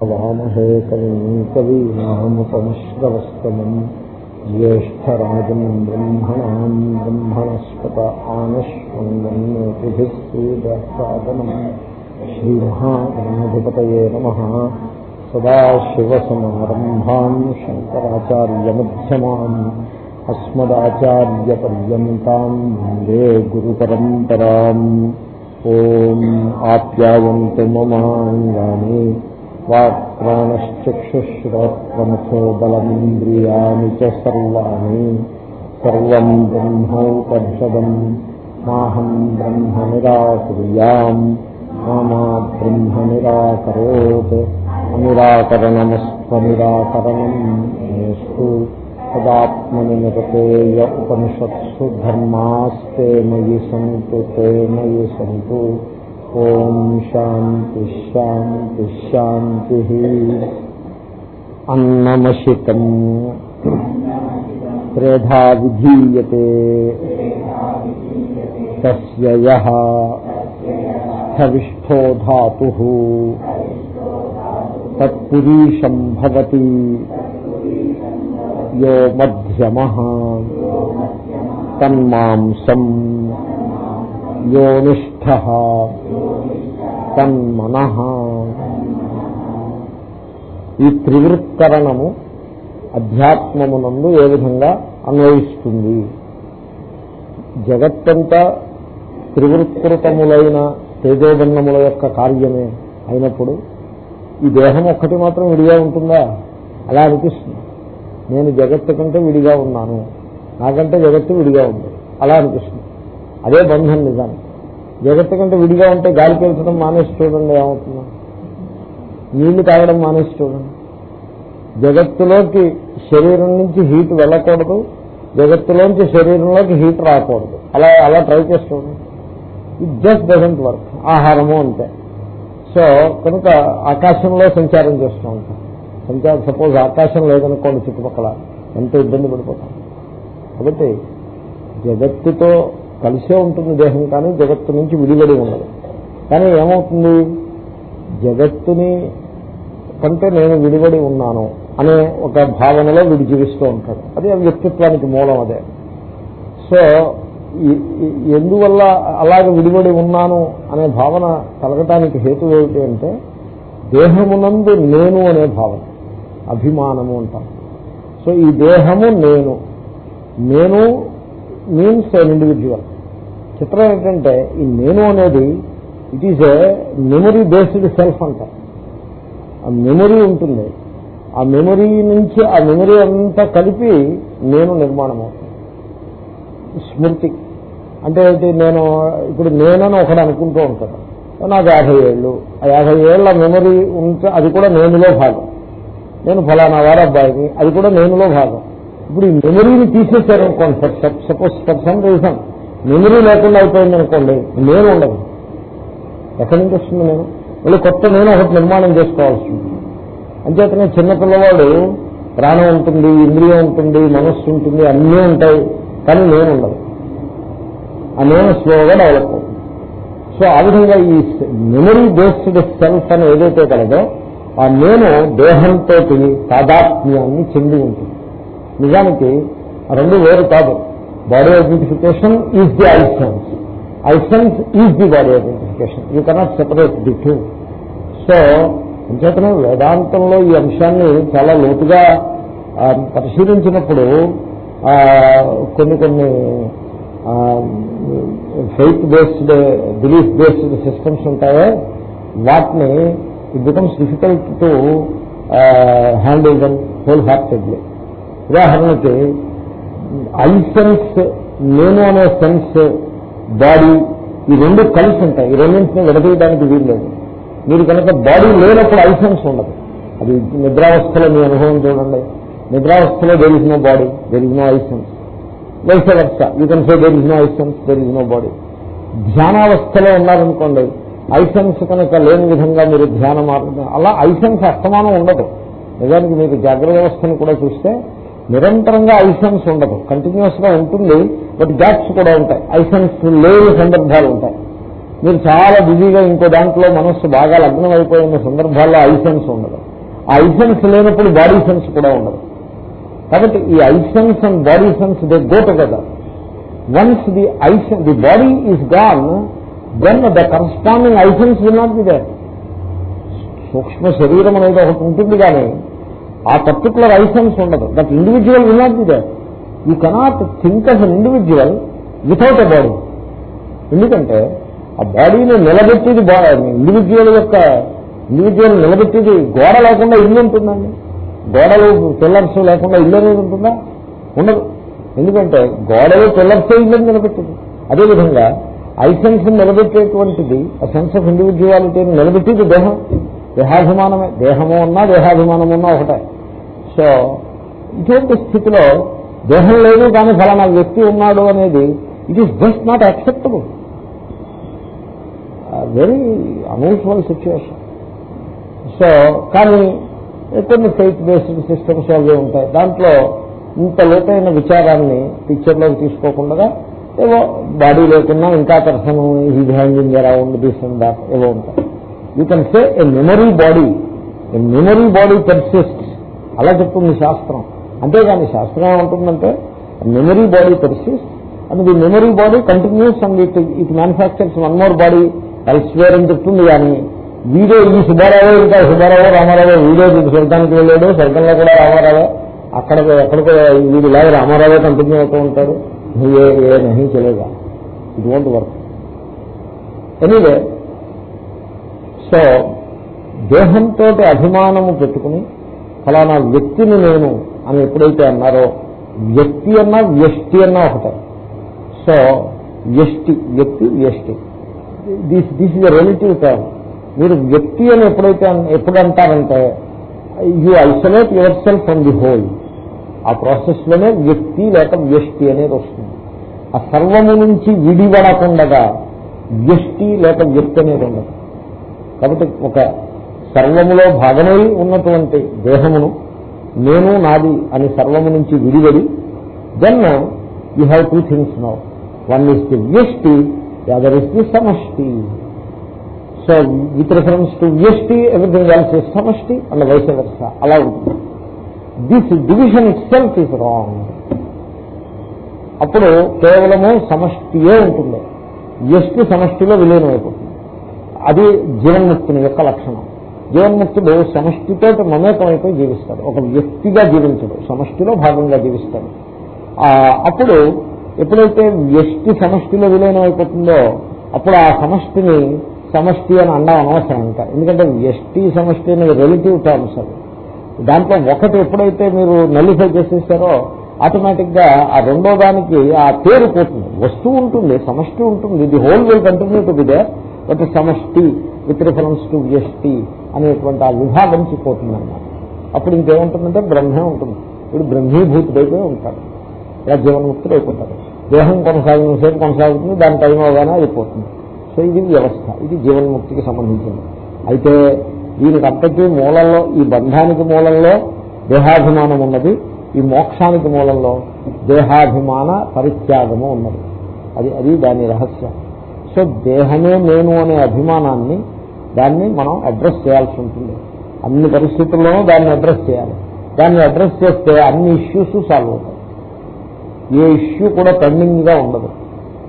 వామహే కవిం కవీనాముపమశ్రవస్తమం జ్యేష్టరాజం బ్రహ్మణాం బ్రహ్మణస్పత ఆనశ్వంగన్నోతిభిः శ్రీదసాదనం శ్రీమహాగణాధిపతయే నమः సదాశివసమారంభాం శంకరాచార్యమధ్యమాम् అస్మదాచార్యపర్యంతాం వందే గురుపరంపరాం ఓం ఆప్యాయంతు మమాంగాని వాక్ప్రాణశ్చక్షుశ్రోత్రముఖో బలమింద్రియాణి చ సర్వాణి. సర్వం బ్రహ్మోపనిషదం. మాహం బ్రహ్మ నిరాకుర్యాం మా బ్రహ్మ నిరాకరోత్ అనిరాకరణమస్వనిరాకరణం నేస్తు తదాత్మని నిరతేయ ఉపనిషత్సు ధర్మాస్తే మయి సంతు తే మయి సంతు. ఓం శాంతి శాంతి శాంతి అన్నమశితం త్రేధా విధీయతే తస్య యః స్థవిష్ఠో ధాతు తత్పురీషం భవతి యో మధ్యమ తన్మాంసం యోనిష్ట తన్మన ఈ త్రివృత్కరణము అధ్యాత్మమునందు ఏ విధంగా అన్వయిస్తుంది? జగత్తంతా త్రివృత్కృతములైన తేజోబన్నముల యొక్క కార్యమే అయినప్పుడు ఈ దేహం ఒక్కటి మాత్రం విడిగా ఉంటుందా? అలా అనిపిస్తుంది. నేను జగత్తు కంటే విడిగా ఉన్నాను. నాకంటే జగత్తు విడిగా ఉంది. అలా అనిపిస్తుంది. అదే బంధం నిజాన్ని జగత్తు కంటే విడిగా ఉంటే గాలి పీల్చడం మానేసి చూడండి ఏమవుతుందో. నీళ్ళు తాగడం మానేసి చూడండి. జగత్తులోకి శరీరం నుంచి హీట్ వెళ్ళకూడదు. జగత్తులోంచి శరీరంలోకి హీట్ రాకూడదు. అలా అలా ట్రై చేసి చూడండి. ఇట్ జస్ట్ డజంట్ వర్క్ ఆహారము అంతే. సో కనుక ఆకాశంలో సంచారం చేస్తూ ఉంటాం. సంచారం సపోజ్ ఆకాశం లేదనుకోండి చుట్టుపక్కల ఎంతో ఇబ్బంది పడిపోతాం. కాబట్టి జగత్తుతో కలిసే ఉంటుంది దేహం కానీ జగత్తు నుంచి విడిగడి ఉండదు. కానీ ఏమవుతుంది? జగత్తుని కంటే నేను విడిబడి ఉన్నాను అనే ఒక భావనలో వీడు జీవిస్తూ ఉంటాడు. అది వ్యక్తిత్వానికి మూలం అదే. సో ఎందువల్ల అలాగే విడిబడి ఉన్నాను అనే భావన కలగటానికి హేతు ఏమిటి అంటే దేహమునందు నేను అనే భావన అభిమానము అంటాం. సో ఈ దేహము నేను. నేను మీన్స్ అన్ ఇండివిజువల్ చిత్రం ఏంటంటే ఈ నేను అనేది it is a memory based self అంటారు ఆ మెమరీ ఉంటుంది. ఆ మెమరీ నుంచి ఆ మెమరీ అంతా కలిపి నేను నిర్మాణం అవుతుంది. స్మృతి. అంటే నేను ఇప్పుడు నేనని ఒకడు అనుకుంటూ ఉంటాడు. నాకు యాభై ఏళ్ళు. ఆ యాభై ఏళ్ళ మెమరీ ఉంటే అది కూడా నేనులో భాగం. నేను ఫలానా వారు అబ్బాయిని అది కూడా నేనులో భాగం. ఇప్పుడు ఈ మెమరీని తీసేశారు అనుకోండి suppose for some reason memory లేకుండా అయిపోయింది అనుకోండి నేను ఉండదు ఎక్కడి నుంచి వస్తుంది నేను? మళ్ళీ కొత్త నేను ఒకటి నిర్మాణం చేసుకోవాల్సి ఉంటుంది. అంచేతనే చిన్నపిల్లవాడు ప్రాణం ఉంటుంది ఇంద్రియం ఉంటుంది మనస్సు ఉంటుంది అన్నీ ఉంటాయి కానీ నేను ఉండదు ఆ నేను స్లోగా డెవలప్ అవుతుంది. సో ఆ విధంగా ఈ మెమరీ బేస్డ్ సెల్ఫ్ అని ఏదైతే కలదో ఆ నేను దేహంతో తాదాత్మ్యాన్ని చెంది ఉంటుంది. నిజానికి రెండు వేరు కాదు. Body identification is the I sense I sense is the body identification you cannot separate the two so అంచేతనే వేదాంతంలో ఈ అంశాన్ని చాలా లోతుగా పరిశీలించినప్పుడు కొన్ని కొన్ని faith based belief based systems ఉంటాయో వాటిని it becomes difficult to handle them wholeheartedly ఉదాహరణకి ఐ సెన్స్ నేను అనే సెన్స్ బాడీ ఈ రెండు కలిసి ఉంటాయి. ఈ రెండింటిని విడదీయడానికి వీల్లేదు మీరు కనుక బాడీ లేనప్పుడు ఐ సెన్స్ ఉండదు. అది నిద్రావస్థలో మీ అనుభవం చూడండి. నిద్రావస్థలో there is no body there is no I sense vice versa you can say there is no I sense there is no body ధ్యానావస్థలో ఉన్నారనుకోండి ఐసెన్స్ కనుక లేని విధంగా మీరు ధ్యానం అలా ఐసెన్స్ అస్తమానం ఉండదు. నిజానికి మీకు జాగ్రత్త వ్యవస్థను కూడా చూస్తే నిరంతరంగా ఐసెన్స్ ఉండదు. కంటిన్యూస్గా ఉంటుంది బట్ గ్యాప్స్ కూడా ఉంటాయి. ఐసెన్స్ లేని సందర్భాలు ఉంటాయి. మీరు చాలా బిజీగా ఇంకో దాంట్లో మనస్సు బాగా లగ్నం అయిపోయిన సందర్భాల్లో ఐసెన్స్ ఉండదు. ఆ ఐసెన్స్ లేనప్పుడు బాడీ సెన్స్ కూడా ఉండదు. కాబట్టి ఈ I sense and body sense they go together once the I sense the body is gone then the corresponding I sense sense will not be సూక్ష్మ శరీరం అనేది ఒకటి ఉంటుంది కానీ ఆ పర్టికులర్ ఐసెన్స్ ఉండదు. That individual will not be there you cannot think as an individual without a body ఎందుకంటే ఆ బాడీని నిలబెట్టేది ఇండివిజువల్ యొక్క ఇండివిజువల్ నిలబెట్టేది గోడ లేకుండా ఇల్లు ఉంటుందండి గోడలు పిల్లర్స్ లేకుండా ఇల్లు అనేది ఉంటుందా? ఉండదు. ఎందుకంటే గోడలు పిల్లర్సే ఇల్లు నిలబెట్టేది. అదేవిధంగా ఐసెన్స్ నిలబెట్టేటువంటిది ఆ సెన్స్ ఆఫ్ ఇండివిజువాలిటీని నిలబెట్టేది దేహం. దేహాభిమానమే. దేహము ఉన్నా దేహాభిమానము ఉన్నా ఒకటే. సో ఇటువంటి స్థితిలో దేహం లేదు కానీ ఫలానా వ్యక్తి ఉన్నాడు అనేది it is just not acceptable very unusual situation so కానీ కొన్ని ఫెయిత్ బేస్డ్ సిస్టమ్స్ అవి ఉంటాయి. దాంట్లో ఇంత లోతైన విచారాన్ని పిక్చర్లోకి తీసుకోకుండా ఏవో బాడీ లేకున్నా ఇంకా కర్సను హీజ్ హ్యాంగింగ్ ఎలా దిస్ అండ్ దాట్ ఏవో ఉంటాయి. You can say a memory body a memory body persist అలా చెప్తుంది శాస్త్రం. అంతేగాని శాస్త్రం ఏమంటుందంటే memory body persist and the memory body continues and it it manufactures one more body elsewhere అని చెప్తుంది కానీ వీడియో ఈ సుబ్బారావు ఇంకా సుబ్బారావు రామారావు వీడియో స్వర్గానికి వెళ్ళాడు స్వర్గంలో కూడా రామారావు. అక్కడ ఎక్కడికో వీడి లాగా రామారావు కంటిన్యూ అవుతూ ఉంటాడు. ఏ ఏ నహి వోంట్ వర్క్ ఎనీవే సో దేహంతో అభిమానము పెట్టుకుని ఫలానా వ్యక్తిని నేను అని ఎప్పుడైతే అన్నారో వ్యక్తి అన్నా వ్యష్టి అన్నా ఒకటే. సో వ్యష్టి వ్యక్తి వ్యష్టి. This this is relative term మీరు వ్యక్తి అని ఎప్పుడైతే ఎప్పుడు అంటారంటే you isolate yourself from the whole ఆ ప్రాసెస్లోనే వ్యక్తి లేక వ్యష్టి అనేది వస్తుంది. ఆ సర్వము నుంచి విడిపడకుండగా వ్యష్టి లేక వ్యక్తి అనేది ఉండదు. కాబట్టి ఒక సర్వములో భాగమై ఉన్నటువంటి దేహమును నేను నాది అని సర్వము నుంచి విడివడి then you have two things now one is the వ్యష్టి అదర్ ఇస్ ది సమష్టి సో విత్ రిఫరెన్స్ టు వ్యష్టి ఎవ్రీథింగ్ ఎల్స్ ఇస్ సమష్టి అండ్ వైస్ వర్స అలా ఉంటుంది. This division itself is wrong అప్పుడు కేవలము సమష్టియే ఉంటుంది వ్యష్టి సమష్టిలో విలీనమైపోతుంది. అది జీవన్ముక్తుని యొక్క లక్షణం. జీవన్ముక్తుడు సమష్టితో మమేకమైపోయి జీవిస్తాడు. ఒక వ్యక్తిగా జీవించడు. సమష్టిలో భాగంగా జీవిస్తాడు. అప్పుడు ఎప్పుడైతే వ్యష్టి సమష్టిలో విలీనం అయిపోతుందో అప్పుడు ఆ సమష్టిని సమష్టి అని అండం అనవసరం అంట ఎందుకంటే వ్యష్టి సమష్టి అనేది రిలేటివ్ టర్మ్స్ అది దాంట్లో ఒకటి ఎప్పుడైతే మీరు నల్లిఫై చేసేసారో ఆటోమేటిక్గా ఆ రెండో దానికి ఆ పేరు పోతుంది. వస్తువు ఉంటుంది సమష్టి ఉంటుంది. The whole will continue to be there but సమష్టి విత్ రిఫరెన్స్ టు వ్యష్టి అనేటువంటి ఆ విభాగం పోతుంది అప్పుడు ఇంకేముంటుందంటే బ్రహ్మే ఉంటుంది. ఇప్పుడు బ్రహ్మీభూతుడైపోయి ఉంటాడు. ఇలా జీవన్ముక్తుడు అయిపోతాడు దేహం కొనసాగిన సేపు కొనసాగుతుంది దాని టైం అవగానే అయిపోతుంది. సో ఇది వ్యవస్థ. ఇది జీవన్ముక్తికి సంబంధించింది. అయితే దీనికి అంతకీ మూలంలో ఈ బంధానికి మూలంలో దేహాభిమానం ఉన్నది. ఈ మోక్షానికి మూలంలో దేహాభిమాన పరిత్యాగము ఉన్నది. అది అది దాని రహస్యం. సో దేహమే నేను అనే అభిమానాన్ని దాన్ని మనం అడ్రస్ చేయాల్సి ఉంటుంది. అన్ని పరిస్థితుల్లోనూ దాన్ని అడ్రస్ చేయాలి. దాన్ని అడ్రస్ చేస్తే అన్ని ఇష్యూస్ సాల్వ్ అవుతాయి. ఏ ఇష్యూ కూడా పెండింగ్గా ఉండదు.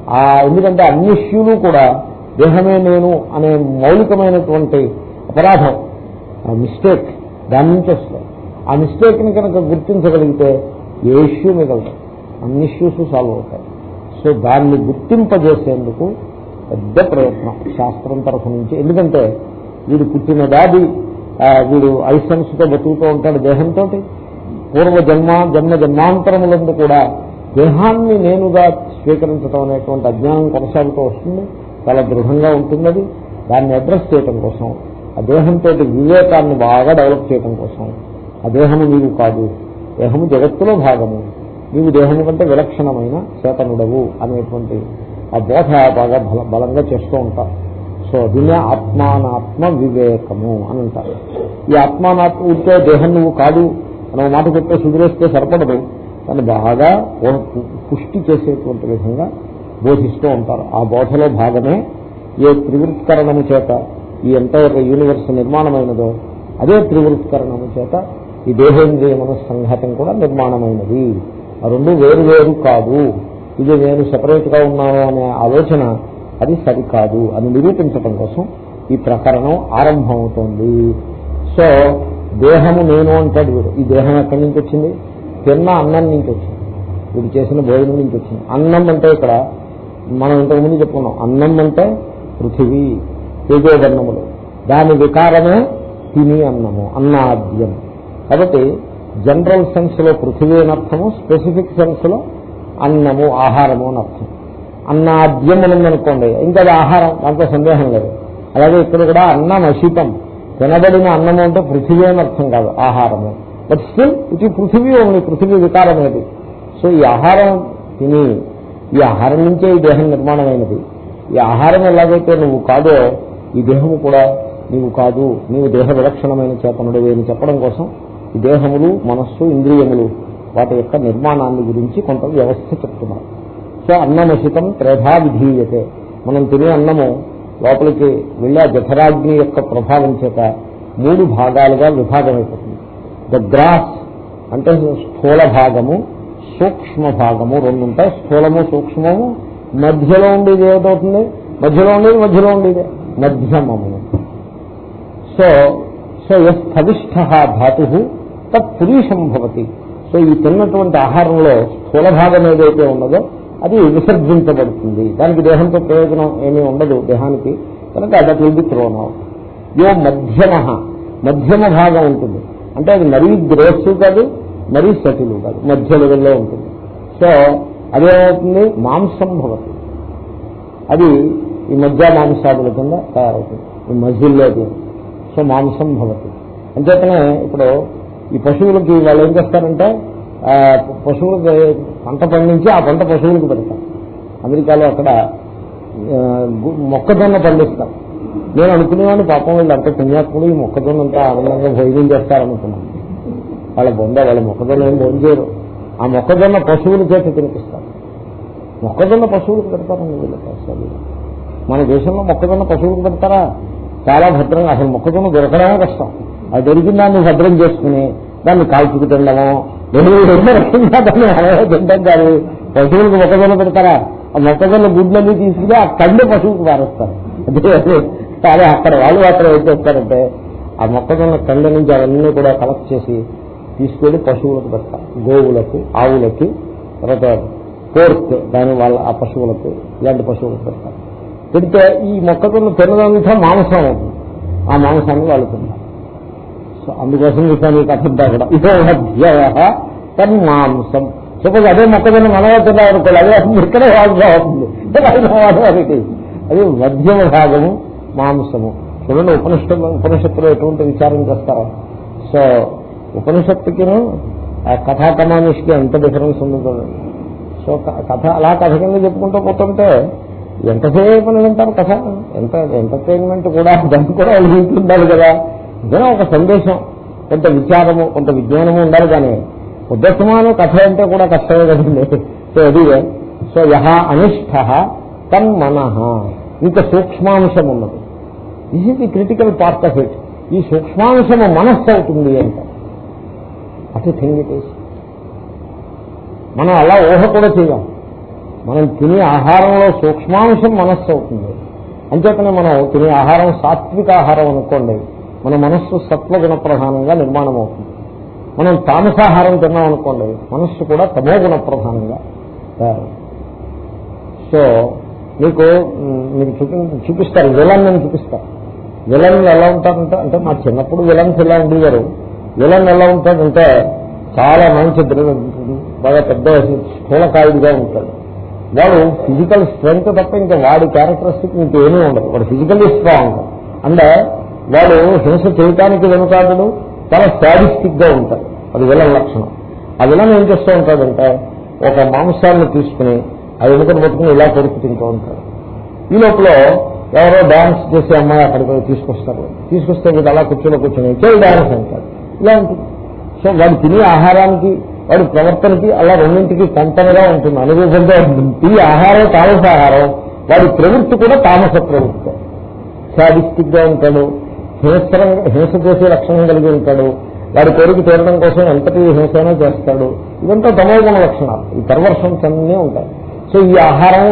ఆ ఎందుకంటే అన్ని ఇష్యూలు కూడా దేహమే నేను అనే మౌలికమైనటువంటి అపరాధం మిస్టేక్ దాని నుంచి వస్తాయి. ఆ మిస్టేక్ని కనుక గుర్తించగలిగితే ఏ ఇష్యూ మిగలదు. అన్ని ఇష్యూస్ సాల్వ్ అవుతాయి. సో దాన్ని గుర్తింపజేసేందుకు పెద్ద ప్రయత్నం శాస్త్రం తరఫు నుంచి. ఎందుకంటే వీడు పుట్టిన దాది వీడు ఐసెన్స్తో బతుకుతూ ఉంటాడు దేహంతో పూర్వ జన్మ జన్మ జన్మాంతరములందు కూడా దేహాన్ని నేనుగా స్వీకరించడం అనేటువంటి అజ్ఞానం కొనసాగుతూ వస్తుంది. చాలా దృఢంగా ఉంటుంది దాన్ని అడ్రస్ చేయటం కోసం ఆ దేహంతో వివేకాన్ని బాగా డెవలప్ చేయటం కోసం. ఆ దేహము నీవు కాదు దేహము జగత్తులో భాగము. నీవు దేహము కంటే విలక్షణమైన చేతనుడవు అనేటువంటి ఆ బోధ బాగా బలంగా చేస్తూ ఉంటారు. సో దీన్నే ఆత్మానాత్మ వివేకము అని అంటారు ఈ ఆత్మానాత్మ ఉంటే దేహం నువ్వు కాదు అనే మాట చెప్తే సుదిరేస్తే సరిపడదు. దాన్ని బాగా పుష్టి చేసేటువంటి విధంగా బోధిస్తూ ఉంటారు. ఆ బోధలో భాగమే ఏ త్రివృత్కరణము చేత ఈ ఎంటైర్ యూనివర్స్ నిర్మాణమైనదో అదే త్రివృత్కరణము చేత ఈ దేహేంద్రియ మనస్సంఘాతం కూడా నిర్మాణమైనది. ఆ రెండు వేరు వేరు కాదు. ఇది నేను సెపరేట్గా ఉన్నాను అనే ఆలోచన అది సరికాదు అని నిరూపించటం కోసం ఈ ప్రకరణం ఆరంభమవుతోంది. సో దేహము నేను అంటాడు వీడు. ఈ దేహం ఎక్కడి నుంచి వచ్చింది? తిన్న అన్నం నుంచి వచ్చింది. వీడు చేసిన భోజనం నుంచి వచ్చింది. అన్నం అంటే ఇక్కడ మనం ఇంతకుముందు చెప్పుకున్నాం. అన్నం అంటే పృథివీ తేజోవర్ణములు. దాని వికారమే తిని అన్నము అన్నాద్యం. కాబట్టి జనరల్ సెన్స్లో పృథివీ అనర్థము స్పెసిఫిక్ సెన్స్లో అన్నము ఆహారము అని అర్థం. అన్నాద్యం అని అనుకోండి ఇంకా అది ఆహారం? దాంతో సందేహం లేదు. అలాగే ఇక్కడ కూడా అన్నం అశీతం తినబడిన అన్నము అంటే పృథివీ అని అర్థం కాదు ఆహారము. బట్ స్టిల్ ఇది పృథివీ ఓన్లీ పృథివీ వికారం సో ఈ ఆహారం తిని ఈ ఆహారం నుంచే ఈ దేహం నిర్మాణమైనది. ఈ ఆహారం ఎలాగైతే నువ్వు కాదో ఈ దేహము కూడా నీవు కాదు. నీవు దేహ విలక్షణమైన చేతనుడు అని చెప్పడం కోసం ఈ దేహములు మనస్సు ఇంద్రియములు వాటి యొక్క నిర్మాణాన్ని గురించి కొంత వ్యవస్థ చెప్తున్నారు. సో అన్నమసితం త్రేధా విధీయతే. మనం తినే అన్నము లోపలికి వెళ్ళే జఠరాగ్ని యొక్క ప్రభావం చేత మూడు భాగాలుగా విభాగమైపోతుంది. ద గ్రాస్ అంటే స్థూల భాగము సూక్ష్మ భాగము రెండు ఉంటాయి. స్థూలము సూక్ష్మము మధ్యలో ఉండేది ఏమిటవుతుంది? మధ్యలో ఉండేది మధ్యలో ఉండేది. మధ్యమము. సో సో ఎస్ స్థవిష్ఠ ధాతు తత్ పురుషం భవతి. సో ఈ తిన్నటువంటి ఆహారంలో స్థూల భాగం ఏదైతే ఉన్నదో అది విసర్జించబడుతుంది. దానికి దేహంతో ప్రయోజనం ఏమీ ఉండదు దేహానికి. కనుక that will be thrown out యో మధ్యమ మధ్యమ భాగం ఉంటుంది. అంటే అది మరీ గ్రోస్ కాదు మరీ సటిలు కాదు. మధ్య లెవెల్లో ఉంటుంది. సో అదేమవుతుంది మాంసం భవతి. అది ఈ మధ్య మాంసాదుల కింద తయారవుతుంది. ఈ మజిల్లో సో మాంసం భవతి. అంచేతనే ఇప్పుడు ఈ పశువులకి వాళ్ళు ఏం చేస్తారంటే ఆ, పశువులకి పంట పండించి ఆ పంట పశువులకు పెడతారు. అమెరికాలో అక్కడ మొక్కజొన్న పండిస్తారు. నేను అనుకునేవాడిని పాపం వీళ్ళు అంత పుణ్యాత్ముడు ఈ మొక్కజొన్న అంతా ఆనందంగా భోజనం చేస్తారనుకున్నాను. వాళ్ళ బొంద వాళ్ళ మొక్కజొన్న ఏం భోజనం చేయరు. ఆ మొక్కజొన్న పశువుల చేత తినిపిస్తారు. మొక్కజొన్న పశువులకు పెడతారండి వీళ్ళకి మన దేశంలో మొక్కజొన్న పశువులకు పెడతారా? చాలా భద్రంగా అసలు మొక్కజొన్న దొరకడమే కష్టం. అది దొరికిన దాన్ని భద్రం చేసుకుని దాన్ని కాల్చుకు తినడము దాన్ని అలాగే తింటాం కాదు పశువులకు మొక్కజొన్న పెడతారా? ఆ మొక్కజొన్న గుడ్లన్నీ తీసుకుని ఆ కండి పశువుకు పారేస్తారు. అదే అక్కడ వాళ్ళు అక్కడ ఏం చేస్తారంటే ఆ మొక్కజొన్న కండ నుంచి అవన్నీ కూడా కలెక్ట్ చేసి తీసుకెళ్ళి పశువులకు పెడతారు. గోవులకు ఆవులకి తర్వాత కోర్క్ దాని వాళ్ళ ఆ పశువులకు ఇలాంటి పశువులకు పెడతారు. పెడితే ఈ మొక్కజొన్న తినదంతా మాంసం. అవుతుంది ఆ మాంసాన్ని వాళ్ళు తింటారు. అందుకోసం చెప్పాను ఈ కథ అక్కడ కూడా. తన్మాంసం. సపోజ్ అదే మొక్కజొన్న మనమే తిన్నాం అనుకోవాలి అదే ఇక్కడే వాడుగా అవుతుంది అది మధ్యమ భాగము మాంసము. చూడండి ఉపనిషత్తు ఉపనిషత్తులో ఎటువంటి విచారం చేస్తారో. సో ఉపనిషత్తుకిను ఆ కథాకమానిష్కి ఎంత డిఫరెన్స్ ఉంది చూడండి సో కథ అలా కథ కింద చెప్పుకుంటూ పోతుంటే ఎంతసేపు అని వింటారు కథ? ఎంత ఎంటర్టైన్మెంట్ కూడా దానికి కూడా వాళ్ళు ఉండాలి కదా. ఏదైనా ఒక సందేశం. కొంత విచారము కొంత విజ్ఞానము ఉండాలి కానీ ఉద్దస్తమాను కథ అంటే కూడా కష్టమే కదండి. సో అదివే సో యహ అనిష్ట తన్మన ఇంకా సూక్ష్మాంశం ఉన్నది. This is the critical part of it ఈ సూక్ష్మాంశము మనస్సు అవుతుంది అంట. అటు థింగ్ ఇట్ ఈస్ మనం అలా ఊహ కూడా చేయం. మనం తినే ఆహారంలో సూక్ష్మాంశం మనస్సు అవుతుంది. అంచేతనే మనం తినే ఆహారం సాత్విక ఆహారం అనుకోండి. మన మనస్సు సత్వగుణ ప్రధానంగా నిర్మాణం అవుతుంది మనం తామసాహారం తిన్నాం అనుకోండి మనస్సు కూడా తమోగుణ ప్రధానంగా సో మీకు మీకు చూపి చూపిస్తారు విలన్ అని చూపిస్తారు. విలన్ ఎలా ఉంటారంటే అంటే మా చిన్నప్పుడు విలన్స్ ఎలా ఉండేవారు? విలన్ ఎలా ఉంటాడంటే చాలా మంచి బాగా పెద్ద స్థూలకాయుడిగా ఉంటాడు. వాడు ఫిజికల్ స్ట్రెంగ్త్ తప్ప ఇంకా వాడి క్యారెక్టరిస్టిక్ ఇంకేమీ ఉండదు. వాడు ఫిజికల్లీ స్ట్రాంగ్. అంటే వాడు హింస చేయటానికి వెనుకాడడు చాలా స్టాటిస్టిక్గా ఉంటాడు అది విలన్ లక్షణం. ఆ విలన్ ఏం చేస్తూ ఉంటాడంటే ఒక మాంసాన్ని తీసుకుని ఆ ఎముకను పట్టుకుని ఇలా కొడుకు తింటూ ఉంటాడు. ఈ లోపల ఎవరో డాన్స్ చేసే అమ్మాయి అక్కడికి తీసుకొస్తారు. తీసుకొస్తే వీడు అలా కూర్చొని కూర్చొని చేయి డాన్స్ అంటాడు. ఇలా ఉంటుంది. సో వాడు తినే ఆహారానికి వాడి ప్రవర్తనకి అలా రెండింటికి కంటనగా ఉంటుంది. అనుభూతంగా ఉంటుంది. ఈ ఆహారం తామస ఆహారం వాడి ప్రవృత్తి కూడా తామస ప్రవృత్తి. సాడిస్టిక్గా ఉంటాడు. హింసరంగా హింస చేసే లక్షణం కలిగి ఉంటాడు. వాడి కోరిక తీరడం కోసం ఎంతటి హింసైనా చేస్తాడు. ఇదంతా తమోగుణ లక్షణాలు. ఈ పర్వర్షన్స్ అన్నీ ఉంటాయి. సో ఈ ఆహారం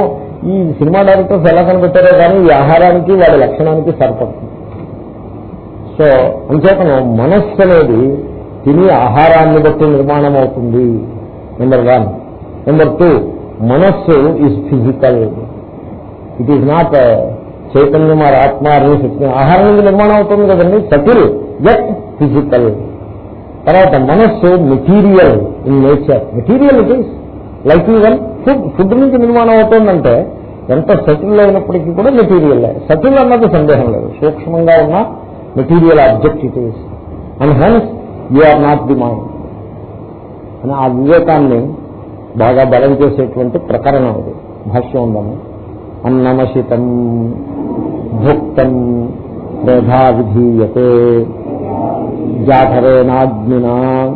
ఈ సినిమా డైరెక్టర్స్ ఎలా కనిపెట్టారో కానీ ఈ ఆహారానికి వాడి లక్షణానికి సరిపడుతుంది సో అంచేతను మనస్సు అనేది తిని ఆహారాన్ని బట్టి నిర్మాణం అవుతుంది. నెంబర్ వన్ నెంబర్ టూ మనస్సు is physical it is not చైతన్యం ఆర్ ఆత్మ అనే శక్తి ఆహారం నుంచి నిర్మాణం అవుతుంది కదండి? సటిల్ ఎట్ ఫిజికల్ తర్వాత మనస్సు material in nature material it is like even food food నుంచి నిర్మాణం అవుతుందంటే ఎంత సటిల్ అయినప్పటికీ కూడా మెటీరియల్ సటిల్ అన్నది సందేహం లేదు. సూక్ష్మంగా ఉన్న material object it is and hence you are not the mind అని ఆ వివేకాన్ని బాగా బలం చేసేటువంటి ప్రకరణం అది భాష్యం ఉందని అన్నమశితం. భుక్తం క్రోధా విధీయతే జాఠరేణాగ్నినా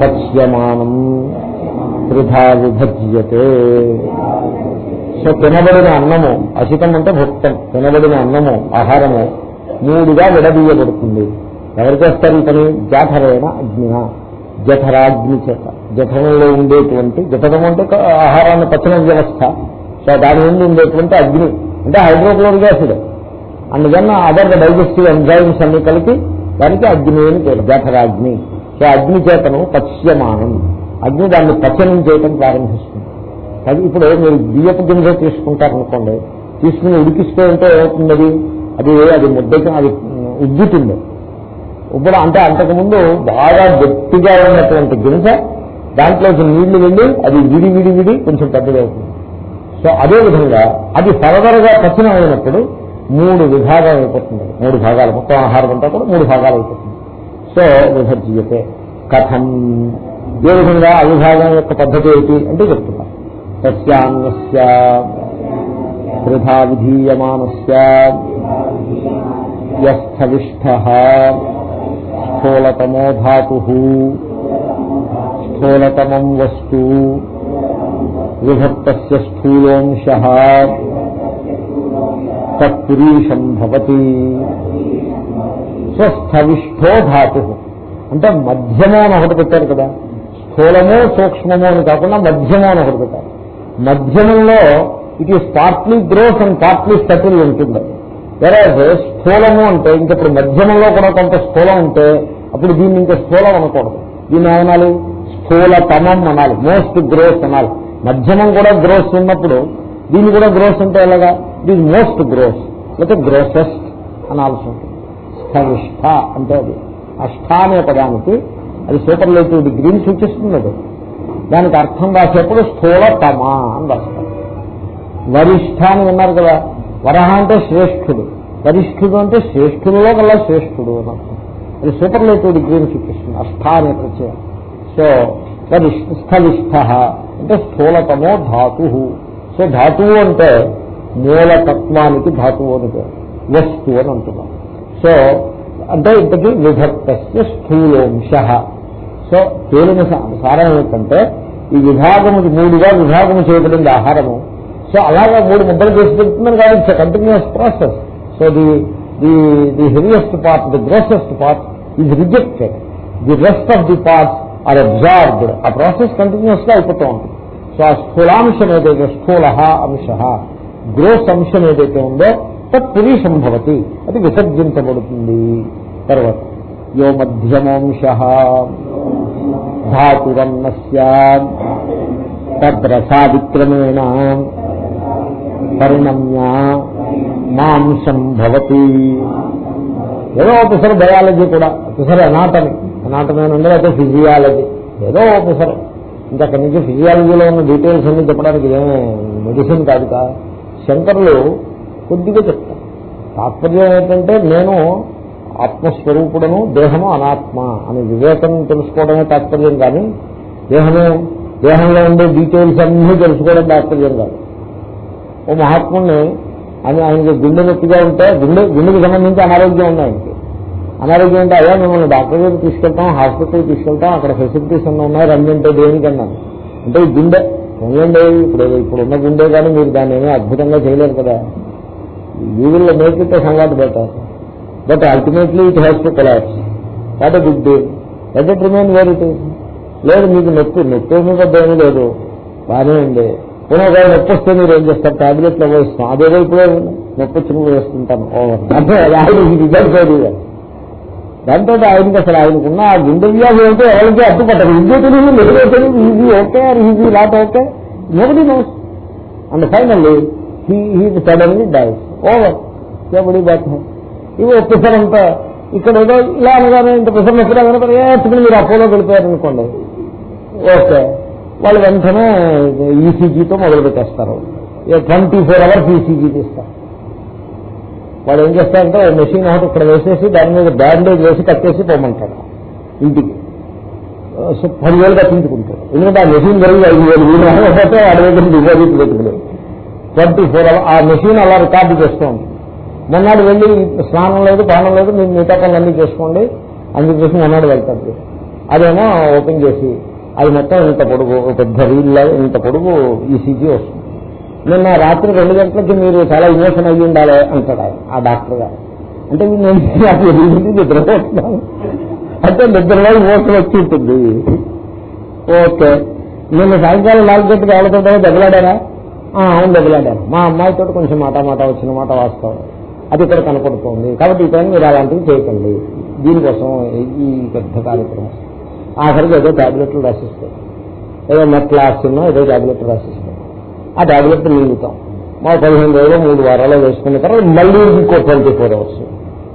పశ్యమానం త్రిధా విభజ్యతే. సో తినబడిన అన్నము అసితం అంటే భుక్తం తినబడిన అన్నము ఆహారము మూడుగా విడదీయబడుతుంది. ఎవరు చేస్తారు ఈ పని? జాఠరేణ అగ్నిన. జఠరాగ్ని చేత. జఠరంలో ఉండేటువంటి జఠరం అంటే ఆహారాన్ని పచ్చన వ్యవస్థ. సో దాని ముందు ఉండేటువంటి అగ్ని. అంటే hydrochloric acid. And then other digestive enzymes అన్ని కలిపి దానికి అగ్ని అని పేరు జఠరాగ్ని. సో అగ్ని చేతను పచ్యమానం అగ్ని దాన్ని పచనం చేయటం ప్రారంభిస్తుంది. అది ఇప్పుడు మీరు బియ్యపు గింజ తీసుకుంటారనుకోండి తీసుకుని ఉడికిస్తే ఉంటే ఏమవుతుంది అది అది అది ముద్దకి అది ఉబ్బుతుంది. ఇప్పుడు అంటే అంతకుముందు బాగా గట్టిగా ఉన్నటువంటి గింజ దాంట్లోకి నీళ్ళు వెళ్ళి అది విడి విడి విడి కొంచెం పెద్దది అవుతుంది సో అదేవిధంగా అది ఫరదరగా పచనం అయినప్పుడు మూడు విభాగాలు అయిపోతుంది మూడు భాగాలు. మొత్తం ఆహారం అంతా కూడా మూడు భాగాలు అయిపోతుంది సో విభజ్యతే కథం. ఏ విధంగా అవిభాగం యొక్క పద్ధతి ఏంటి అంటే చెప్తున్నారు సస్యాన్నస్య వృధా విధీయమానస్య యస్థవిష్ఠ స్థూలతమో ధాతు స్థూలతమం వస్తు విభక్త స్థూలోంశ తత్పురీషం భవతి స్వస్థవిష్ఠో ధాతు అంటే మధ్యమో అని ఒకటి పెట్టారు కదా స్థూలమో సూక్ష్మమో అని కాకుండా మధ్యమో అని ఒకటి పెట్టారు. మధ్యమంలో it is partly gross and partly subtle ఉంటుంది. వేరే స్థూలము అంటే ఇంకప్పుడు మధ్యమంలో కూడా కొంత స్థూలం ఉంటే అప్పుడు దీన్ని ఇంకా స్థూలం అనకూడదు. దీన్ని ఏమనాలి? స్థూలతమం అనాలి. మోస్ట్ గ్రోత్ అనాలి. మధ్యమం కూడా గ్రోస్ ఉన్నప్పుడు దీన్ని కూడా గ్రోస్ అంటే ఎలాగా? దీని మోస్ట్ గ్రోస్ లేకపోతే గ్రోసెస్ట్ అనాల్సి ఉంటుంది. స్థవిష్ఠ అంటే అది. అష్ట అనే పదానికి అది సూపర్లేటివ్ డిగ్రీని సూచిస్తుంది అది. దానికి అర్థం రాసేప్పుడు స్థూలతమ అని రాస్తారు. వరిష్ఠ అని విన్నారు కదా. వరహ అంటే శ్రేష్ఠుడు. వరిష్ఠుడు అంటే శ్రేష్ఠులలో కల్లా శ్రేష్ఠుడు అని అర్థం. అది సూపర్లేటివ్ డిగ్రీని సూచిస్తుంది. అష్ట అనే ప్రత్యయం సో వరిష్ఠ స్థలిష్ఠ. అంటే స్థూలతమో ధాతు. సో ధాతువు అంటే మూలతత్వానికి ధాతువు అని పేరు. వస్తువు అని అంటున్నాం. సో అంటే ఇంతకీ విభక్త స్థూలోంశ. సో తేలిన సా- సారం ఏంటంటే ఈ విభాగము మూడుగా విభాగము చేయబడింది ఆహారము. సో అలాగా మూడు ముద్దలు చేసి పెడుతుందని కాదు it's continuous process so the the the heaviest part the grossest part is rejected the rest of the parts are absorbed ఆ ప్రాసెస్ కంటిన్యూస్గా అయిపోతూ ఉంటుంది. సో ఆ స్థూలాంశం ఏదైతే స్థూల అంశ గ్రోస్ అంశం ఏదైతే ఉందో తత్ పురీషం భవతి అది విసర్జించబడుతుంది. తర్వాత యో మధ్యమాంశ ధాతురన్న తద్రసాదిక్రమేణ పరిణమ్య మాంసం భవతి. ఏదో ఒకసారి బయాలజీ కూడా ఒకసారి అనాటమీ. అనాటమీ ఉండదు అయితే ఫిజియాలజీ ఏదో ఒకసారి ఇంకా అక్కడి నుంచి ఫిజియాలజీలో ఉన్న డీటెయిల్స్ అన్ని చెప్పడానికి ఏమే మెడిసిన్ కాదు కా. శంకర్లు కొద్దిగా చెప్తారు. తాత్పర్యం ఏంటంటే నేను ఆత్మస్వరూపుడను దేహము అనాత్మ అనే వివేకం తెలుసుకోవడమే తాత్పర్యం కానీ దేహము దేహంలో ఉండే డీటెయిల్స్ అన్నీ తెలుసుకోవడం తాత్పర్యం కాదు. ఓ మహాత్ముని ఆయన ఆయనకి గుండె నొప్పిగా ఉంటే గుండె గుండెకి సంబంధించి అనారోగ్యం ఉంది ఆయనకి. అనారోగ్యం అంటే అయ్యా మిమ్మల్ని డాక్టర్ దగ్గర తీసుకెళ్తాం హాస్పిటల్కి తీసుకెళ్తాం అక్కడ ఫెసిలిటీస్ అన్నీ ఉన్నాయి? రండి అంటే దేనికన్నాను అంటే ఈ గుండె ఏమండి ఇప్పుడు ఇప్పుడు ఉన్న గుండె కానీ మీరు దాన్ని ఏమీ అద్భుతంగా చేయలేరు కదా. You will make it సంగాటి better. But ultimately it has to collapse what a big deal let it remain where it లేదు మీకు నొప్పి నొప్పి ఏమీ పెద్ద ఏమీ లేదు. బాగానే ఉంది. పోనీ ఒకవేళ నొప్పి వస్తే మీరు ఏం చేస్తారు? టాబ్లెట్లు ఏవో ఇస్తాం అదేదో ఇప్పుడు నొప్పి వచ్చినప్పుడు వేస్తుంటాను ఓవర్ అంటే రిజల్ట్ దాంతో ఆయనకి అసలు ఆయనకున్న ఆ గుండె వ్యాధి అయితే ఎవరికి అడ్డుపడ్డారు ఇదే తెలియదు నిజమే తెలియదు is it okay or is it not okay. Nobody knows and finally he he suddenly dies over ఎవడి బాత్ ఇవి ఒక్కసారి ఒక్కసారంతా ఇక్కడ ఏదో ఇలా అనగానే ఇంత ప్రెషర్ నొప్పి అనగానే ఏ మీరు అపోలో వెళ్ళిపోయారనుకోండి. ఓకే. వాళ్ళు వెంటనే ఈసీజీతో మొదలు పెట్టేస్తారు ట్వంటీ ఫోర్ అవర్స్ ఈసీజీ తీస్తారు. వాడు ఏం చేస్తారంటే మెషిన్ ఒకటి ఇక్కడ వేసేసి దాని మీద బ్యాండేజ్ వేసి కట్టేసి పోమంటాడు ఇంటికి. సో పదివేలు కట్టించుకుంటాడు ఎందుకంటే ఆ మెషిన్ జరిగి ఐదు వేలు వీళ్ళు పోతే వాడి దగ్గర డిపాజిట్ పెట్టుకోలేదు ట్వంటీ ఫోర్ ఆ మెషిన్ అలా రికార్డు చేస్తూ ఉంటుంది మొన్నాడు వెళ్ళి స్నానం లేదు పానం లేదు మీరు మిగతా పనులన్నీ చేసుకోండి అందుకు చెప్పేసి మొన్నాడు వెళ్తాడు. అదేమో ఓపెన్ చేసి అది మొత్తం ఇంత పొడుగు ఒక పెద్ద రీల్ ఇంత పొడుగు ఈసీజీ వస్తుంది. నిన్న రాత్రి రెండు గంటలకి మీరు చాలా ఇమోషన్ అయ్యి ఉండాలి అంటాడు ఆయన ఆ డాక్టర్ గారు. అంటే నేను నాకు నిద్రపోతున్నాను అంటే నిద్రలో ఇమోషన్ వచ్చి ఉంటుంది. ఓకే. నిన్న సాయంకాలం నాలుగు గంటలకు ఎవరితో దెబ్బలాడారా? ఆ, అవును దెబ్బలాడారు. మా అమ్మాయితో కొంచెం మాట మాట వచ్చిన మాట వాస్తవం. అది ఇక్కడ కనపడుతోంది. కాబట్టి ఈ టైం మీరు అలాంటివి చేయకండి. దీనికోసం ఈ- పెద్ద కార్యక్రమం. ఆఖరికి ఏదో టాబ్లెట్లు రాసిస్తారు. ఏదో మెట్లాసినో ఏదో టాబ్లెట్ రాసిస్తారు. ఆ టాబ్లెట్ మిగులుతాం. మా పదిహేను రోజులు మూడు వారాలు వేసుకున్న తర్వాత మళ్ళీ ఇంకో ట్వంటీ ఫోర్ అవర్స్.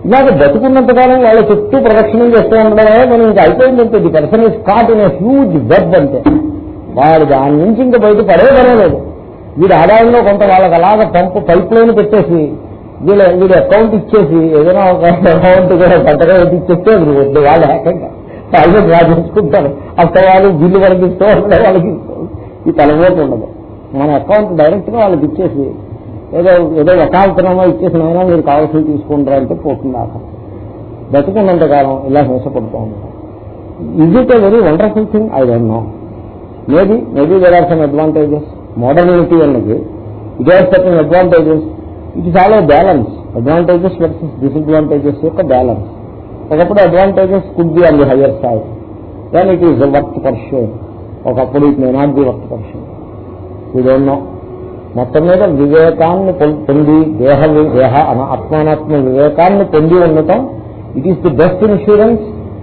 ఇలాగ బతుకున్నంతకాలం వాళ్ళ చుట్టూ ప్రదక్షిణం చేస్తూ ఉండడమే మనం ఇంకా అయిపోయిందంటే the person is caught in huge web అంటే వాడు దాని నుంచి ఇంకా బయట పడే పడలేదు వీడి ఆదాయంలో కొంత వాళ్ళకి అలాగ పంపు పైప్ లైన్ పెట్టేసి వీళ్ళ వీడి అకౌంట్ ఇచ్చేసి ఏదైనా ఒక అకౌంట్ కూడా పెద్దగా ఇచ్చేస్తే అది వద్దు. వాళ్ళు ఏకంగా వాళ్ళు రాజేసుకుంటారు. అసలు వాళ్ళు బిల్లు వాళ్ళకి ఇస్తూ వాళ్ళకి ఈ తలపోటు ఉండదు. మన అకౌంట్ డైరెక్ట్గా వాళ్ళకి ఇచ్చేసి ఏదో ఏదో వకాల్తనమో ఇచ్చేసినైనా మీరు కావాల్సింది తీసుకుంటారు అంటే పోతుంది ఆఖరి బతుకున్నంత కాలం ఇలా హింసపడుతూ ఉంటాం. Is it a very wonderful thing I don't know maybe maybe there are some advantages modernity అన్నది it has certain advantages it is all balance advantages versus disadvantages యొక్క బ్యాలెన్స్ ఒకప్పుడు advantages could be on the higher side then it is worth per se ఒకప్పుడు it may not be worth portion ఇదేన్నో. మొత్తం మీద వివేకాన్ని పొంది దేహ దేహ అన- ఆత్మానాత్మ వివేకాన్ని పొంది ఉండటం it is the best insurance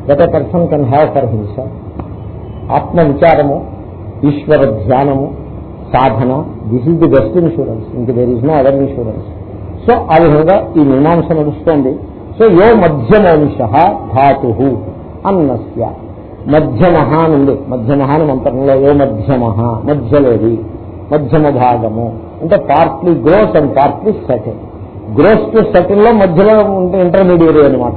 that a person can have for హింస ఆత్మ విచారము ఈశ్వర ధ్యానము సాధన this is the best insurance ఇంక there is no other insurance so ఆ విధంగా ఈ మీమాంస నడుస్తోంది. సో యో మధ్యమంశ ధాతు అన్నస్య. మధ్యమహ నుండి ఉంది మధ్యమహ అని మంత్రంలో యో మధ్యమహ మధ్యలోది. మధ్యమ భాగము. అంటే partly gross and partly subtle gross to సెటిల్లో మధ్యలో ఉంటే ఇంటర్మీడియట్ అనమాట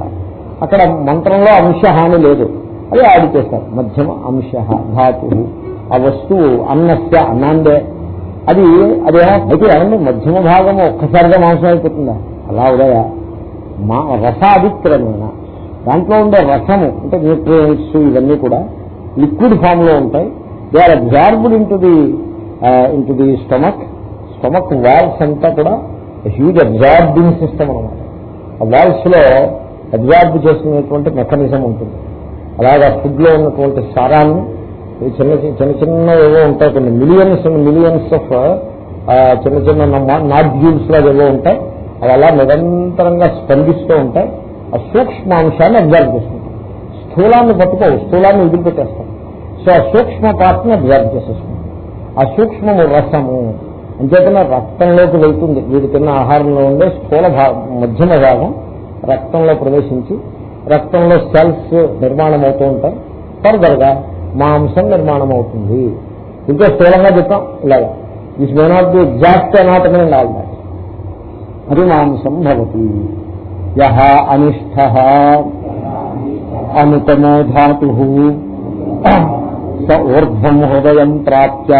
అక్కడ మంత్రంలో అంశ అని లేదు. అది యాడ్ చేశారు మధ్యమ అంశ ధాతు ఆ వస్తువు అన్నస్య అన్నాందే అది అదేమో అయితే ఏమండి? మధ్యమ భాగము ఒక్కసారిగా మాంసం అయిపోతుందా? అలా ఉదయ. మా రసాదిక్రమేణ. దాంట్లో ఉండే రసము అంటే న్యూట్రియంట్స్ ఇవన్నీ కూడా లిక్విడ్ ఫామ్లో ఉంటాయి. They are absorbed into the into the stomach stomach walls అంతా కూడా హ్యూజ్ అబ్జార్బింగ్ సిస్టమ్ అనమాట ఆ వాల్స్లో అబ్జార్బ్ చేసుకునేటువంటి మెకానిజం ఉంటుంది. అలాగా ఫుడ్లో ఉన్నటువంటి సారాన్ని చిన్న చిన్న చిన్న ఏవో ఉంటాయి కొన్ని మిలియన్స్ అండ్ మిలియన్స్ ఆఫ్ చిన్న చిన్న నాడ్యూల్స్ లాగా ఏవో ఉంటాయి. అవి అలా నిరంతరంగా స్పందిస్తూ ఉంటాయి. ఆ సూక్ష్మాంశాన్ని అబ్జర్వ్ చేసుకుంటాం స్థూలాన్ని పట్టుకోవు స్థూలాన్ని వదిలిపెట్టేస్తాం సో ఆ సూక్ష్మ పార్ట్ని అబ్జర్వ్ చేసేసుకుంటాం ఆ సూక్ష్మము రసము. అంచేతనే రక్తంలోకి వెళ్తుంది. వీడు తిన్న ఆహారంలో ఉండే స్థూల భాగం మధ్యమ భాగం రక్తంలో ప్రవేశించి రక్తంలో సెల్స్ నిర్మాణం అవుతూ ఉంటాయి. ఫర్దర్గా మాంసం నిర్మాణం అవుతుంది ఇంకా స్థూలంగా చెప్తాం ఇలాగా this may not be exact anatomy and all that. అది మాంసం భవతి. యహ అనిష్ట. అనుతమో ధాతు. స ఊర్ధ్వం హృదయం ప్రాప్య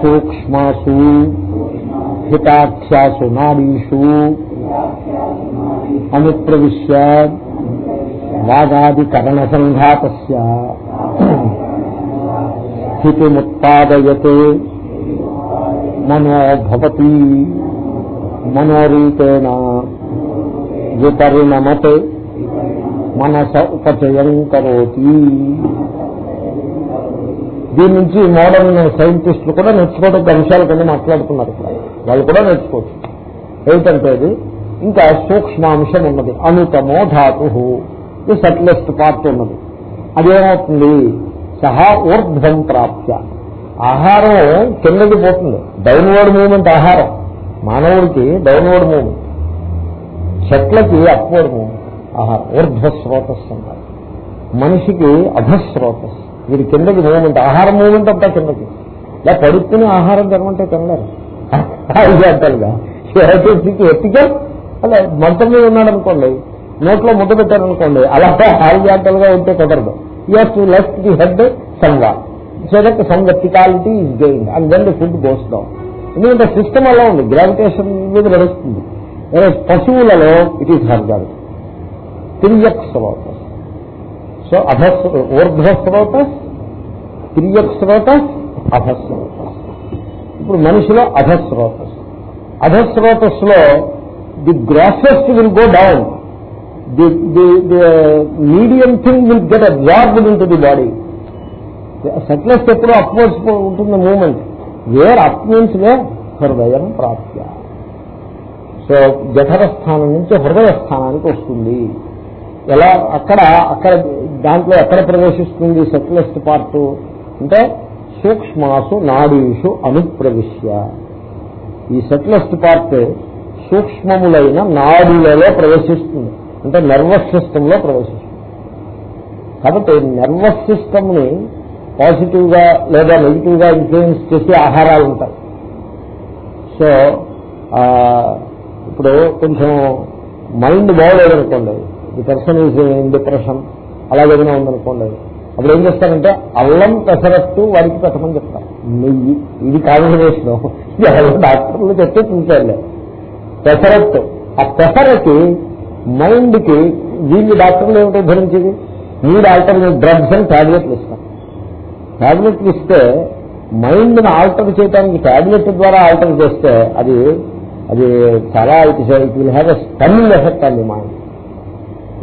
సూక్ష్మాసు హితాఖ్యాసు నాడీషు అనుప్రవిశ్య వాగాదికరణ సంఘాత స్థితిముత్పాదయతే మనో భవతి మనోరూపేణ విపరిణమత్ మనస ఉపచయం కరోతి దీని నుంచి మోడర్న్ సైంటిస్టులు కూడా నేర్చుకోవడానికి అంశాల కింద మాట్లాడుతున్నారు వాళ్ళు కూడా నేర్చుకోవచ్చు. ఏమిటంటే అది? ఇంకా సూక్ష్మాంశం ఉన్నది. అనుతమో ధాతు. ఇది సటిలెస్ట్ పార్ట్ ఉన్నది. అదేమవుతుంది? సహా ఊర్ధ్వం ప్రాప్త్య ఆహారం కిందకి పోతుంది. డౌన్వర్డ్ మూమెంట్ ఆహారం. మానవుడికి డౌన్వర్డ్ మూమెంట్ చెట్లకి అప్వర్డ్ మూమెంట్ ఆహారం ఊర్ధ్వ అంటారు. మనిషికి అధస్రోతస్ వీడి కిందకి మూమెంట్ ఆహారం మూమెంట్ అంతా కిందకి. ఇలా పడుకుని ఆహారం తినమంటే తినలేరు. అంటారుగా. ఎత్తికల్ అలా మంచం మీద ఉన్నాడు అనుకోండి నోట్లో ముద్ద పెట్టారనుకోండి అలా హారిజాంటల్గా ఉంటే కుదరదు. You to lift the head somewhat so that some verticality is gain and then the food goes down ఎందుకంటే సిస్టమ్ అలా ఉంది గ్రావిటేషన్ మీద నడుస్తుంది పశువులలో ఇట్ ఈస్ హారిజాంటల్ తిరియక్ స్రోతస్ సో అధస్ ఊర్ధ్వ స్రోతస్ తిరియక్ స్రోతస్ అధస్రోతస్ ఇప్పుడు మనిషిలో అధస్రోతస్ అధస్రోతస్లో the grossest will go down. The the the medium thing will get absorbed into the body. Subtlest ఎప్పుడూ అప్వర్డ్స్ ఉంటుంది మూమెంట్. వేర్ అప్ మీన్స్ వే హృదయం ప్రాప్త సో జఠర స్థానం నుంచి హృదయ స్థానానికి వస్తుంది. ఎలా అక్కడ అక్కడ దాంట్లో ఎక్కడ ప్రవేశిస్తుంది సెటిలెస్ట్ పార్ట్? అంటే సూక్ష్మాసు నాడీషు అనుప్రవిశ్య. ఈ సెటిలెస్ట్ పార్ట్ సూక్ష్మములైన నాడులలో ప్రవేశిస్తుంది. అంటే నర్వస్ సిస్టంలో ప్రవేశిస్తుంది. కాబట్టి నర్వస్ సిస్టమ్ని పాజిటివ్గా లేదా నెగిటివ్గా ఇన్ఫ్లుయెన్స్ చేసే ఆహారాలు ఉంటాయి. సో ఇప్పుడు కొంచెం mind బాగోలేదనుకోండి the person is in depression అలాగేదైనా ఉందనుకోండి. అప్పుడు ఏం చేస్తారంటే అల్లం పెసరట్టు వారికి పెట్టమని చెప్తారు. నెయ్యి. ఇది కాంబినేషన్. ఇది అల్లం డాక్టర్లు చెప్తే చూసారులే పెసరట్టు. ఆ పెసరకి మైండ్కి వీళ్ళు డాక్టర్లు ఏమిటో ధరించేది మూడు ఆల్టర్నేట్ డ్రగ్స్ అని టాబ్లెట్లు ఇస్తారు. టాబ్లెట్లు ఇస్తే మైండ్ని ఆల్టర్ చేయడానికి టాబ్లెట్ ద్వారా ఆల్టర్ చేస్తే అది అది చాలా it it will have a stunning effect అండి మైండ్.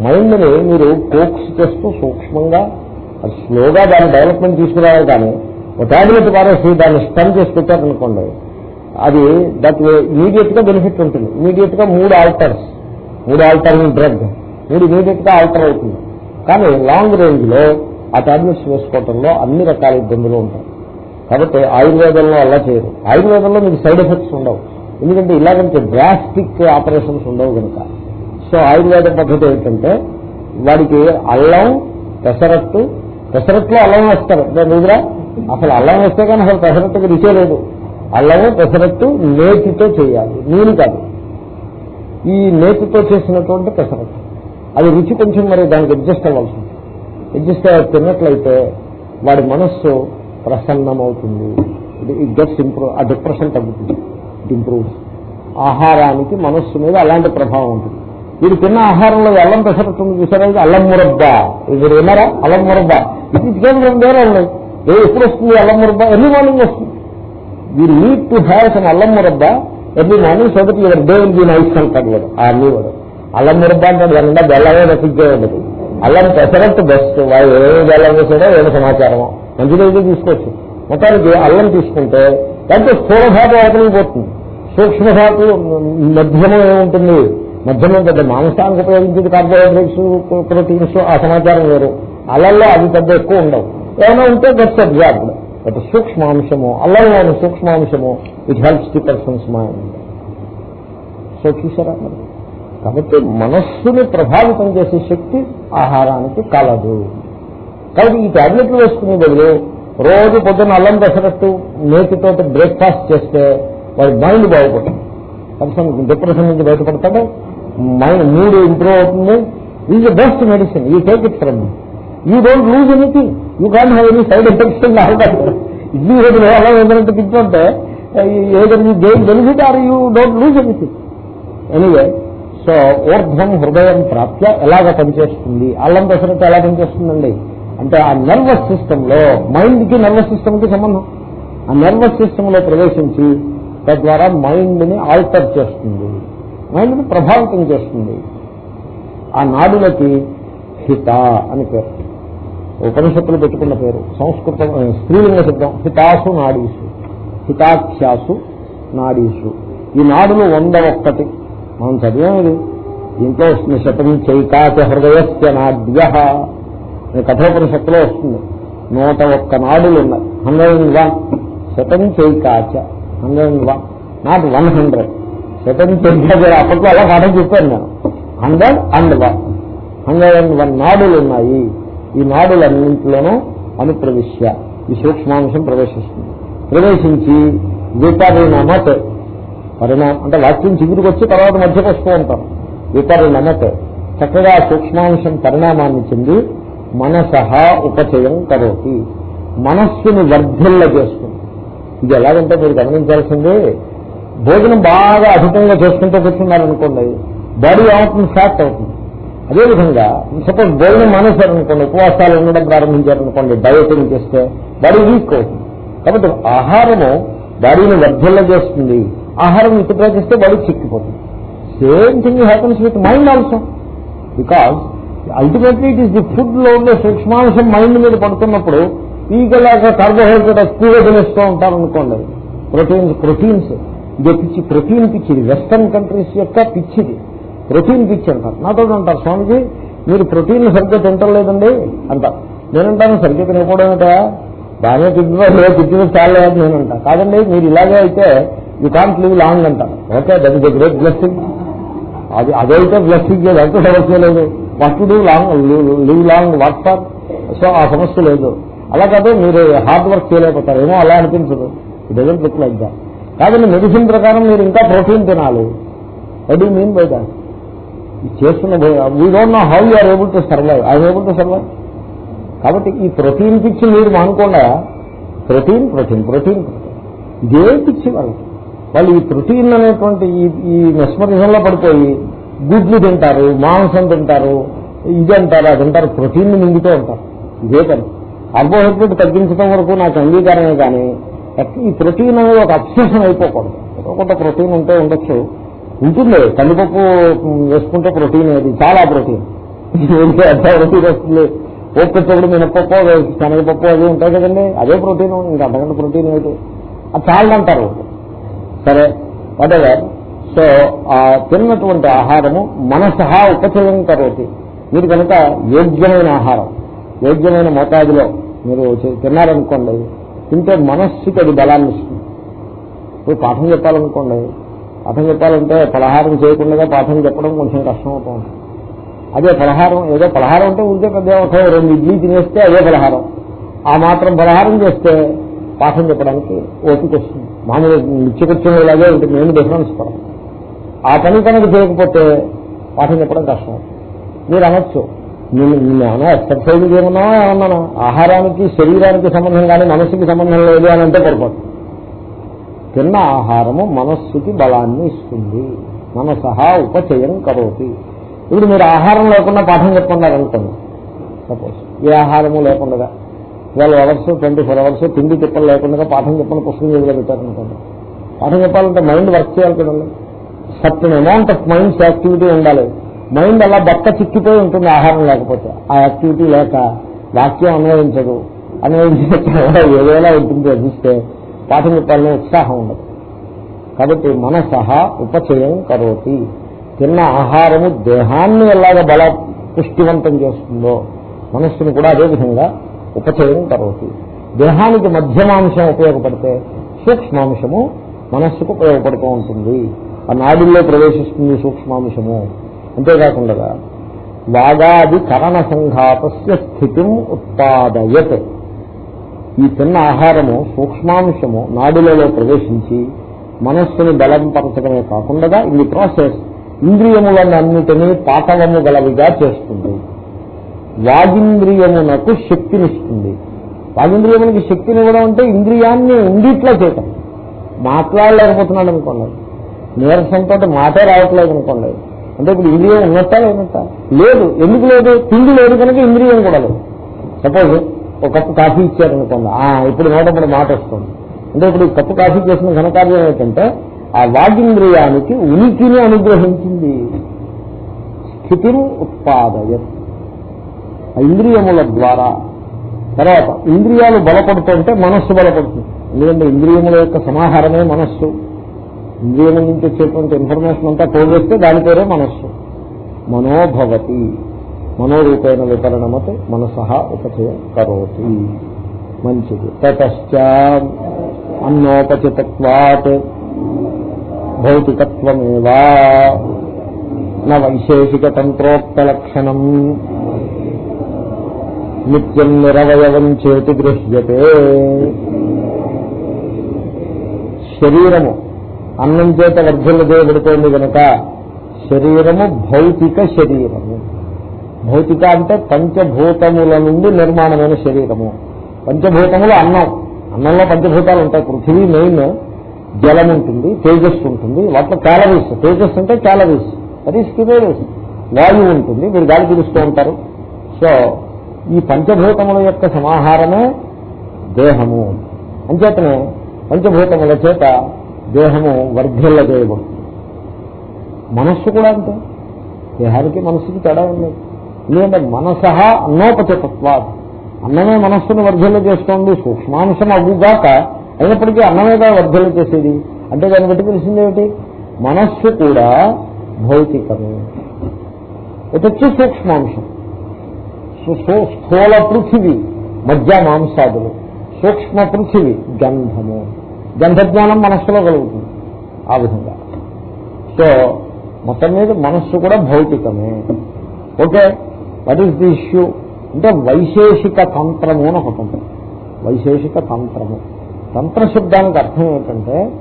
మైండ్ని మీరు కోక్స్ చేస్తూ సూక్ష్మంగా అది స్లోగా దాని డెవలప్మెంట్ తీసుకురావాలి కానీ ఒక టాబ్లెట్ పారేసి దాన్ని స్టన్ చేసి పెట్టారనుకోండి అది దట్ ఇమీడియట్గా బెనిఫిట్ ఉంటుంది. ఇమీడియట్గా మూడు ఆల్టర్స్ మూడు ఆల్టర్ని డ్రగ్ మూడు ఇమీడియట్గా ఆల్టర్ అవుతుంది. కానీ లాంగ్ రేంజ్లో ఆ టాబ్లెట్స్ వేసుకోవటంలో అన్ని రకాల ఇబ్బందులు ఉంటాయి. కాబట్టి ఆయుర్వేదంలో అలా చేయరు. ఆయుర్వేదంలో మీకు సైడ్ ఎఫెక్ట్స్ ఉండవు. ఎందుకంటే ఇలాగంటే డ్రాస్టిక్ ఆపరేషన్స్ ఉండవు కనుక. సో ఆయుర్వేద పద్ధతి ఏంటంటే వాడికి అల్లం పెసరట్టు పెసరట్లో అల్లం వేస్తారు. నిద్రా అసలు అల్లం వేస్తే కానీ అసలు పెసరట్టుకు రుచే లేదు. అల్లము పెసరట్టు నేతితో చేయాలి. నూనె కాదు. ఈ నేతితో చేసినటువంటి పెసరట్టు. అది రుచి కొంచెం మరి దానికి అడ్జస్ట్ అవ్వాల్సి అడ్జస్ట్ తిన్నట్లయితే వాడి మనస్సు ప్రసన్నమవుతుంది. ఇది ఇట్ గెట్స్ ఇంప్రూవ్ ఆ డిప్రెషన్ తగ్గుతుంది. ఇట్ ఇంప్రూవ్స్ ఆహారానికి మనస్సు మీద అలాంటి ప్రభావం ఉంటుంది. వీడు తిన్న ఆహారంలో అల్లం పెసరట్టుంది చూసారా ఇది అల్లం మురబ్బ. ఇది విన్నారా అల్లం మురబ్బ. ఇది కేవలం వేరే ఉన్నాయి ఏ ఎప్పుడు వస్తుంది అల్లం మురబ్బ? ఎర్లీ మార్నింగ్ వస్తుంది. You need to have some అల్లం murabba. Early morning so that your day will be nice అంటాడు వాడు ఆ అన్నీ వాడు అల్లం మురబ్బ అంటే దానిండా బెల్లమే రసిగ్గా ఉండదు అల్లం పెసరట్టు బెస్ట్ వాడు ఏమి బెల్లం వేసాడో ఏమి సమాచారమో. మంచిదైతే తీసుకోవచ్చు. మొత్తానికి అల్లం తీసుకుంటే దాంట్లో స్థూలభాగం అవతలికి పోతుంది. సూక్ష్మభాగం మధ్యమం ఏముంటుంది మధ్యమం పెద్ద మాంసానికి ఉపయోగించేది కార్బోహైడ్రేట్స్ ప్రోటీన్స్ ఆ సమాచారం వేరు. అలల్లో అవి పెద్ద ఎక్కువ ఉండవు. ఏమైనా ఉంటే దట్స్ అబ్జార్బ్డ్ బట్ సూక్ష్మాంశము అల్లల్లోని సూక్ష్మాంశము it helps the person's mind so చూసారా మరి? కాబట్టి మనస్సుని ప్రభావితం చేసే శక్తి ఆహారానికి కలదు. కాబట్టి ఈ ట్యాబ్లెట్లు వేసుకునే బదులు రోజు పొద్దున్న అల్లం పెసరట్టు నేతితో బ్రేక్ఫాస్ట్ చేస్తే వాడి మైండ్ బాగుపడుతుంది పర్సన్ డిప్రెషన్ నుంచి బయటపడతాడు. మైండ్ మూడ్ ఇంప్రూవ్ అవుతుంది. Is the best medicine you take it from you don't lose anything you can have any side effects idli రోజులు అలా ఏదైనా తింటుంటే ఏదైనా gain benefit or you don't lose anything anyway so ఊర్ధ్వం హృదయం ప్రాప్య ఎలాగ పనిచేస్తుంది? అల్లం పెసరట్టు ఎలా పనిచేస్తుందండి? అంటే ఆ నర్వస్ సిస్టమ్లో మైండ్కి నర్వస్ సిస్టమ్కి సంబంధం. ఆ నర్వస్ సిస్టమ్లో ప్రవేశించి తద్వారా మైండ్ని ఆల్టర్ చేస్తుంది. మైండ్ని ప్రభావితం చేస్తుంది. ఆ నాడులకి హిత అని పేరు. ఉపనిషత్తులు పెట్టుకున్న పేరు. సంస్కృతం స్త్రీలింగ శబ్దం. హితాసు నాడీసు హితాఖ్యాసు నాడీసు ఈ నాడులు వంద ఒక్కటి. మనం చదివేది ఇది దీంట్లో వస్తుంది శతం చైకాచ హృదయస్య నాడ్య కఠోపనిషత్తులో వస్తుంది. నూట ఒక్క నాడులు ఉన్నాయి. Hundred and one. శతం చైకాచ hundred and one. Not one hundred. శతం చైకాచ అప్పట్లో అలా పాఠం చెప్పాను నేను. Hundred and one hundred and one నాడులు ఉన్నాయి. ఈ నాడులన్నింటిలోనూ అనుప్రవిశ్య. ఈ సూక్ష్మాంశం ప్రవేశిస్తుంది. ప్రవేశించి విపరిణమత్. పరిణామం అంటే వాక్యం చిగురికి వచ్చి తర్వాత మధ్యకు వస్తూ ఉంటాం. విపరిణమత్. చక్కగా సూక్ష్మాంశం పరిణామాన్ని చెంది మనసహ ఉపచయం కరోతి. మనస్సుని వర్ధిల్ల చేస్తుంది. ఇది ఎలాగంటే మీరు గమనించాల్సిందే భోజనం బాగా అధికంగా చేసుకుంటూ కూర్చున్నారనుకోండి బాడీ ఏమవుతుంది ఫ్యాట్ అవుతుంది. అదేవిధంగా సపోజ్ భోజనం మానేశారనుకోండి ఉపవాసాలు ఉండడం ప్రారంభించారనుకోండి డయటింగ్ చేస్తే బాడీ వీక్ అవుతుంది. కాబట్టి ఆహారము బాడీని వర్ధిల్ల చేస్తుంది. ఆహారం విత్డ్రా చేస్తే body చిక్కిపోతుంది. Same thing happens with mind also because ultimately it is the ఫుడ్లో ఉండే సూక్ష్మాంశం మైండ్ మీద పడుతున్నప్పుడు ఈగలాగా కార్బోహైడ్రేట్ ఎక్కువగా తినేస్తూ ఉంటారు అనుకోండి ప్రోటీన్స్ ప్రోటీన్స్ ఇదే పిచ్చి ప్రోటీన్ పిచ్చిది. వెస్టర్న్ కంట్రీస్ యొక్క పిచ్చిది. ప్రోటీన్ పిచ్చి అంటారు. నాతో అంటారు స్వామిజీ మీరు ప్రోటీన్ సరిగ్గా తింటలేదండి అంటారు. నేనంటాను సరిగ్గా తినకపోవడం ఏంటా బాగానే తింటున్నారు తిట్టిన చాలా నేనంటా. కాదండి మీరు ఇలాగే అయితే యూ కాంట్ లివ్ లాంగ్ అంటారు. Okay that is a great blessing అది అదైతే బ్లెస్సింగ్ అంటూ సమస్య లేదు. What do long live long what for so ఆ సమస్య లేదు. అలా కాదు మీరు హార్డ్ వర్క్ చేయలేకపోతారు ఏమో అలా అనిపించదు. It doesn't look like that కాదండి మెడిసిన్ ప్రకారం మీరు ఇంకా ప్రోటీన్ తినాలి. I do mean by that చేస్తున్న we don't know how you're able to survive I able to survive కాబట్టి ఈ ప్రోటీన్ పిచ్చి మీరు మానుకోండా? ప్రోటీన్ ప్రోటీన్ ప్రోటీన్ ప్రోటీన్ ఇదే పిచ్చి వాళ్ళకి. వాళ్ళు ఈ ప్రోటీన్ అనేటువంటి ఈ ఈ మెస్మరిజంలో పడిపోయి గుడ్లు తింటారు మాంసం తింటారు ఇది అంటారు అది అంటారు ప్రోటీన్ మింగుతూ ఉంటారు. ఇదే పని. కార్బోహైడ్రేట్ తగ్గించడం వరకు నాకు అంగీకారమే కానీ ఈ ప్రోటీన్ అనేది ఒక అబ్సెషన్ అయిపోకూడదు. ఏదో కొంత ప్రోటీన్ ఉంటే ఉండొచ్చు. ఉంటుంది. కందిపప్పు వేసుకుంటే ప్రోటీన్ అది చాలా ప్రోటీన్. ఎంత ప్రోటీన్ వస్తుంది. ఓపెట్టప్పుడు మినపప్పు శనగపప్పు అవి ఉంటాయి కదండి. అదే ప్రోటీన్ ఇంకా అంతకంటే ప్రోటీన్ ఏది అది చాలంటారు సరే వాటెవర్ సో ఆ తిన్నటువంటి ఆహారము మనసహ ఉపచయం కరోతి. మీరు కనుక యోగ్యమైన ఆహారం యోగ్యమైన మోతాదులో మీరు తిన్నారనుకోండి తింటే మనస్సుకి అది బలాన్ని ఇస్తుంది. ఇప్పుడు పాఠం చెప్పాలనుకోండి పాఠం చెప్పాలంటే పలహారం చేయకుండా పాఠం చెప్పడం కొంచెం కష్టం అవుతూ ఉంటుంది. అదే పలహారం ఏదో పలహారం అంటే ఉంటే పెద్ద ఒక రెండు ఇడ్లీ తినేస్తే అదే పలహారం. ఆ మాత్రం పలహారం చేస్తే పాఠం చెప్పడానికి ఓపిక వస్తుంది. మామూలు నిత్యకృత్యం ఇలాగే ఉంటుంది నేను డిఫరెన్స్ పడదు. ఆ పని కనుక చేయకపోతే పాఠం చెప్పడం కష్టం మీరు అనొచ్చు నేను ఎక్సర్సైజ్ చేయమన్నా ఏమన్నా ఆహారానికి శరీరానికి సంబంధం కానీ మనస్సుకి సంబంధం లేదు అని అంటే పొరపాటు. తిన్న ఆహారము మనస్సుకి బలాన్ని ఇస్తుంది. మనసహ ఉపచయం కరోతి. ఇప్పుడు మీరు ఆహారం లేకుండా పాఠం చెప్పుకున్నారనుకోండి సపోజ్ ఏ ఆహారము లేకుండా twelve hours twenty four hours తిండి తిప్పలు లేకుండా పాఠం చెప్పని పుస్తకం చేయగలుగుతారనుకోండి పాఠం చెప్పాలంటే మైండ్ వర్క్ చేయాలి కదండి. Certain amount of mind's activity ఉండాలి. మైండ్ అలా బట్ట చిక్కిపోయి ఉంటుంది ఆహారం లేకపోతే. ఆ యాక్టివిటీ లేక వాక్యం అన్వయించదు. అన్వయించక ఏదైనా ఉంటుంది అందిస్తే పాఠం చెప్పాలనే ఉత్సాహం ఉండదు. కాబట్టి మనసహ ఉపచయం కరోతి. తిన్న ఆహారము దేహాన్ని ఎలాగ బల పుష్టివంతం చేస్తుందో మనస్సును కూడా అదేవిధంగా ఉపచయం కరోతి. దేహానికి మధ్యమాంశం ఉపయోగపడితే సూక్ష్మాంశము మనస్సుకు ఉపయోగపడుతూ ఉంటుంది. ఆ నాడుల్లో ప్రవేశిస్తుంది సూక్ష్మాంశము. అంతేకాకుండా వాగాది కరణ సంఘాతస్య స్థితిం ఉత్పాదయత్. ఈ తిన్న ఆహారము సూక్ష్మాంశము నాడులలో ప్రవేశించి మనస్సుని బలంపరచడమే కాకుండా ఈ ప్రాసెస్ ఇంద్రియములన్నిటినీ పాటవము గలవిగా చేస్తుంది. వాగింద్రియమునకు శక్తినిస్తుంది. వాగింద్రియమునికి శక్తినివ్వడం అంటే ఇంద్రియాన్ని ఉండిట్లా చేయటం. మాట్లాడలేకపోతున్నాడు అనుకోండి నీరసంతో మాటే రావట్లేదు అనుకోండి అంటే ఇప్పుడు ఇంద్రియం ఉన్నట్టా లేనట్టా లేదు ఎందుకు లేదు? తిండి లేదు కనుక ఇంద్రియం కూడా లేదు. సపోజ్ ఒక కప్పు కాఫీ ఇచ్చారనుకోండి. ఆ ఇప్పుడు నోటప్పుడు మాట వస్తుంది. అంటే ఇప్పుడు ఈ కప్పు కాఫీ చేసిన ఘనకార్యం ఏంటంటే ఆ వాగింద్రియానికి ఉనికిని అనుగ్రహించింది. స్థితిని ఉత్పాదయ ఇంద్రియముల ద్వారా. తర్వాత ఇంద్రియాలు బలపడుతుంటే మనస్సు బలపడుతుంది. ఎందుకంటే ఇంద్రియముల యొక్క సమాహారమే మనస్సు. ఇంద్రియముల నుంచి వచ్చేటువంటి ఇన్ఫర్మేషన్ అంతా పోగేస్తే దాని పేరే మనస్సు. మనోభవతి. మనోరూపేణ వితరణమతే మనసహ ఉపచయ కరోతి. మంచిది. తతశ్చ అన్నోపచితత్వాత్ భౌతికత్వమేవా నా వైశేషిక తంత్రోక్త లక్షణం నిత్యం నిరవయవం చేతి గృహ్యతే. శరీరము అన్నం చేత వర్ధలు చేయబడుతోంది కనుక శరీరము భౌతిక శరీరము. భౌతిక అంటే పంచభూతముల నుండి నిర్మాణమైన శరీరము. పంచభూతములు అన్నం. అన్నంలో పంచభూతాలు ఉంటాయి. పృథివీ మెయిన్ జలం ఉంటుంది తేజస్సు ఉంటుంది. వాటిలో క్యాలరీస్ తేజస్ అంటే క్యాలరీస్ అది స్కివేరియస్ వాయువు ఉంటుంది. మీరు గాలి పిలుస్తూ ఉంటారు. సో ఈ పంచభూతముల యొక్క సమాహారమే దేహము. అంచేతనే పంచభూతముల చేత దేహము వర్ధిల్ల చేయబడుతుంది మనస్సు కూడా అంతే. దేహానికి మనస్సుకి తేడా ఉంది ఎందుకంటే మనసహ అన్నోపచతత్వా అన్నమే మనస్సును వర్ధల చేస్తోంది సూక్ష్మాంశం అవ్వుగాక అయినప్పటికీ అన్నమేగా వర్ధలు చేసేది అంటే దాన్ని బట్టి తెలిసిందేమిటి మనస్సు కూడా భౌతికమే. ఇది సూక్ష్మాంశం. స్థూల పృథివీ మధ్య మాంసాదులు సూక్ష్మ పృథివీ గంధము. గంధజ్ఞానం మనస్సులో కలుగుతుంది. ఆ విధంగా. సో మొత్తం మీద మనస్సు కూడా భౌతికమే. Okay? What is the issue అంటే వైశేషిక తంత్రము అని ఒకటి ఉంటుంది వైశేషిక తంత్రము. తంత్రశబ్దానికి అర్థం ఏంటంటే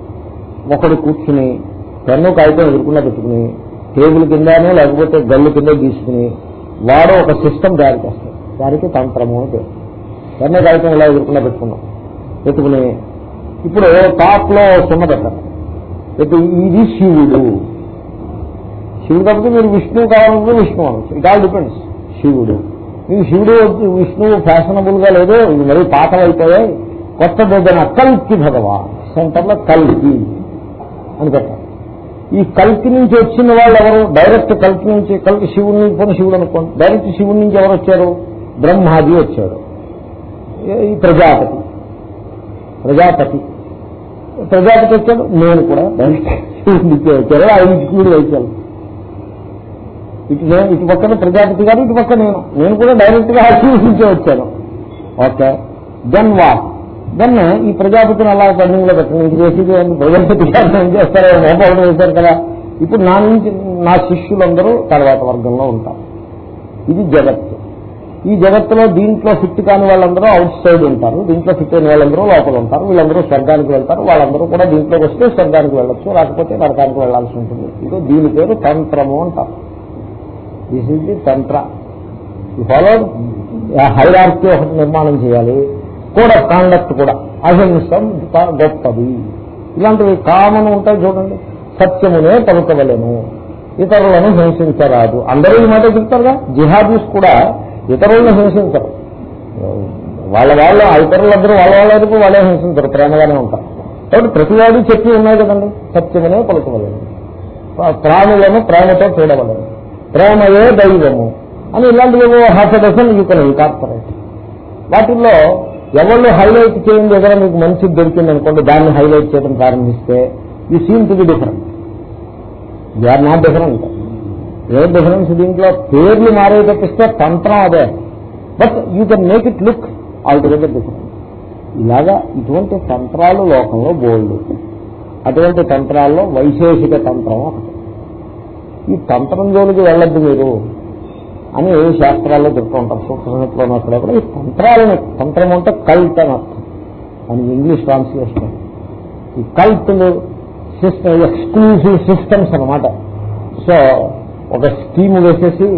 ఒకడు కూర్చుని పెన్ను కాగితం ఎదుర్కొన్నా పెట్టుకుని టేబుల్ కిందనో లేకపోతే గల్లు కింద తీసుకుని వాడు ఒక సిస్టమ్ తయారు చేస్తాడు. దానికి తంత్రము అని పేరు. పెన్ను కాగితం ఇలా ఎదుర్కొన్నా పెట్టుకున్నాం? పెట్టుకుని ఇప్పుడు టాప్లో సున్న ఇది శివుడు శివుడు కాబట్టి మీరు విష్ణువు కావాలంటే విష్ణు అనొచ్చు. ఇట్ ఆల్ డిపెండ్స్ శివుడు మీకు శివుడు విష్ణువు ఫ్యాషనబుల్గా లేదు ఇది మరీ పాతలు అయిపోయాయి కొత్త దగ్గర కల్కి భగవాన్. సెంటర్లో కల్కి అని పెట్టారు. ఈ కల్కి నుంచి వచ్చిన వాళ్ళు ఎవరు? డైరెక్ట్ కల్కి నుంచి కల్కి శివుడి నుంచి పోనీ శివుడు అనుకోండి. డైరెక్ట్ శివుడి నుంచి ఎవరు వచ్చారు? బ్రహ్మాది వచ్చాడు ఈ ప్రజాపతి. ప్రజాపతి. ప్రజాపతి వచ్చాడు. నేను కూడా చెరవ ఐదు శివుడు వచ్చాను. ఇటు నేను ఇటు పక్కన ప్రజాపతి గారు ఇటు పక్క నేను. నేను కూడా డైరెక్ట్గా శివుడి వచ్చాను. ఓకే. దెన్ వాట్ దెన్ ఈ ప్రజాపతిని అలా పెండింగ్లో పెట్టండి చేసేది ప్రజాపతి గారు ఏం చేస్తారో మోపడం వేశారు కదా. ఇప్పుడు నా నుంచి నా శిష్యులందరూ తర్వాత వర్గంలో ఉంటారు. ఇది జగత్తు ఈ జగత్తులో దీంట్లో ఫిట్ కాని వాళ్ళందరూ అవుట్ సైడ్ ఉంటారు. దీంట్లో ఫిట్ అయిన వాళ్ళందరూ లోపల ఉంటారు. వీళ్ళందరూ స్వర్గానికి వెళ్తారు. వాళ్ళందరూ కూడా దీంట్లోకి వస్తే స్వర్గానికి వెళ్ళొచ్చు. లేకపోతే నరకానికి వెళ్ళాల్సి ఉంటుంది. ఇది దీని పేరు తంత్రము అంటారు. This is the tantra follow hierarchy ఒకటి నిర్మాణం చేయాలి. కోడ్ ఆఫ్ కాండక్ట్ కూడా. అహింసం గొప్పది. ఇలాంటివి కామన్ ఉంటాయి చూడండి. సత్యమునే పలుకవలేను. ఇతరులను హింసించరాదు. అందరూ ఈ మాట చెప్తారుగా? జిహాదీస్ కూడా ఇతరులను హింసించరు. వాళ్ళ వాళ్ళ ఆ ఇతరులందరూ వాళ్ళ వాళ్ళ వరకు వాళ్ళే హింసించరు ప్రేమగానే ఉంటారు. కాబట్టి ప్రతివాడు చెప్పి ఉన్నాయి కదండి. సత్యమనే పలుకవలేను ప్రాణులను ప్రేమతో చూడవలేదు. ప్రేమయే దైవము అని ఇలాంటివి హాఫ్ డజన్ ఇక్కడ కార్పొరేట్. వాటిల్లో ఎవరు హైలైట్ చేయండి ఏదైనా మీకు మంచిది దొరికింది అనుకోండి దాన్ని హైలైట్ చేయడం ప్రారంభిస్తే you seem to be different. You are not different. A difference దీంట్లో పేర్లు మారే తప్పిస్తే తంత్రం అదే. But you can make it look altogether different ఇలాగా ఇటువంటి తంత్రాలు లోకంలో బోల్డ్ అటువంటి తంత్రాల్లో వైశేషిక తంత్రం ఒకటి. ఈ తంత్రం జోలికి వెళ్ళద్దు మీరు అని శాస్త్రాల్లో చెప్తూ ఉంటారు. సూత్రలో అక్కడ కూడా ఈ తంత్రాలని తంత్రం అంటే కల్ట్ అని అర్థం. అని ఇంగ్లీష్ ట్రాన్స్లేషన్. ఈ కల్ట్లు సిస్టమ్ ఎక్స్క్లూజివ్ సిస్టమ్స్ అనమాట సో ఒక స్కీమ్ వేసేసి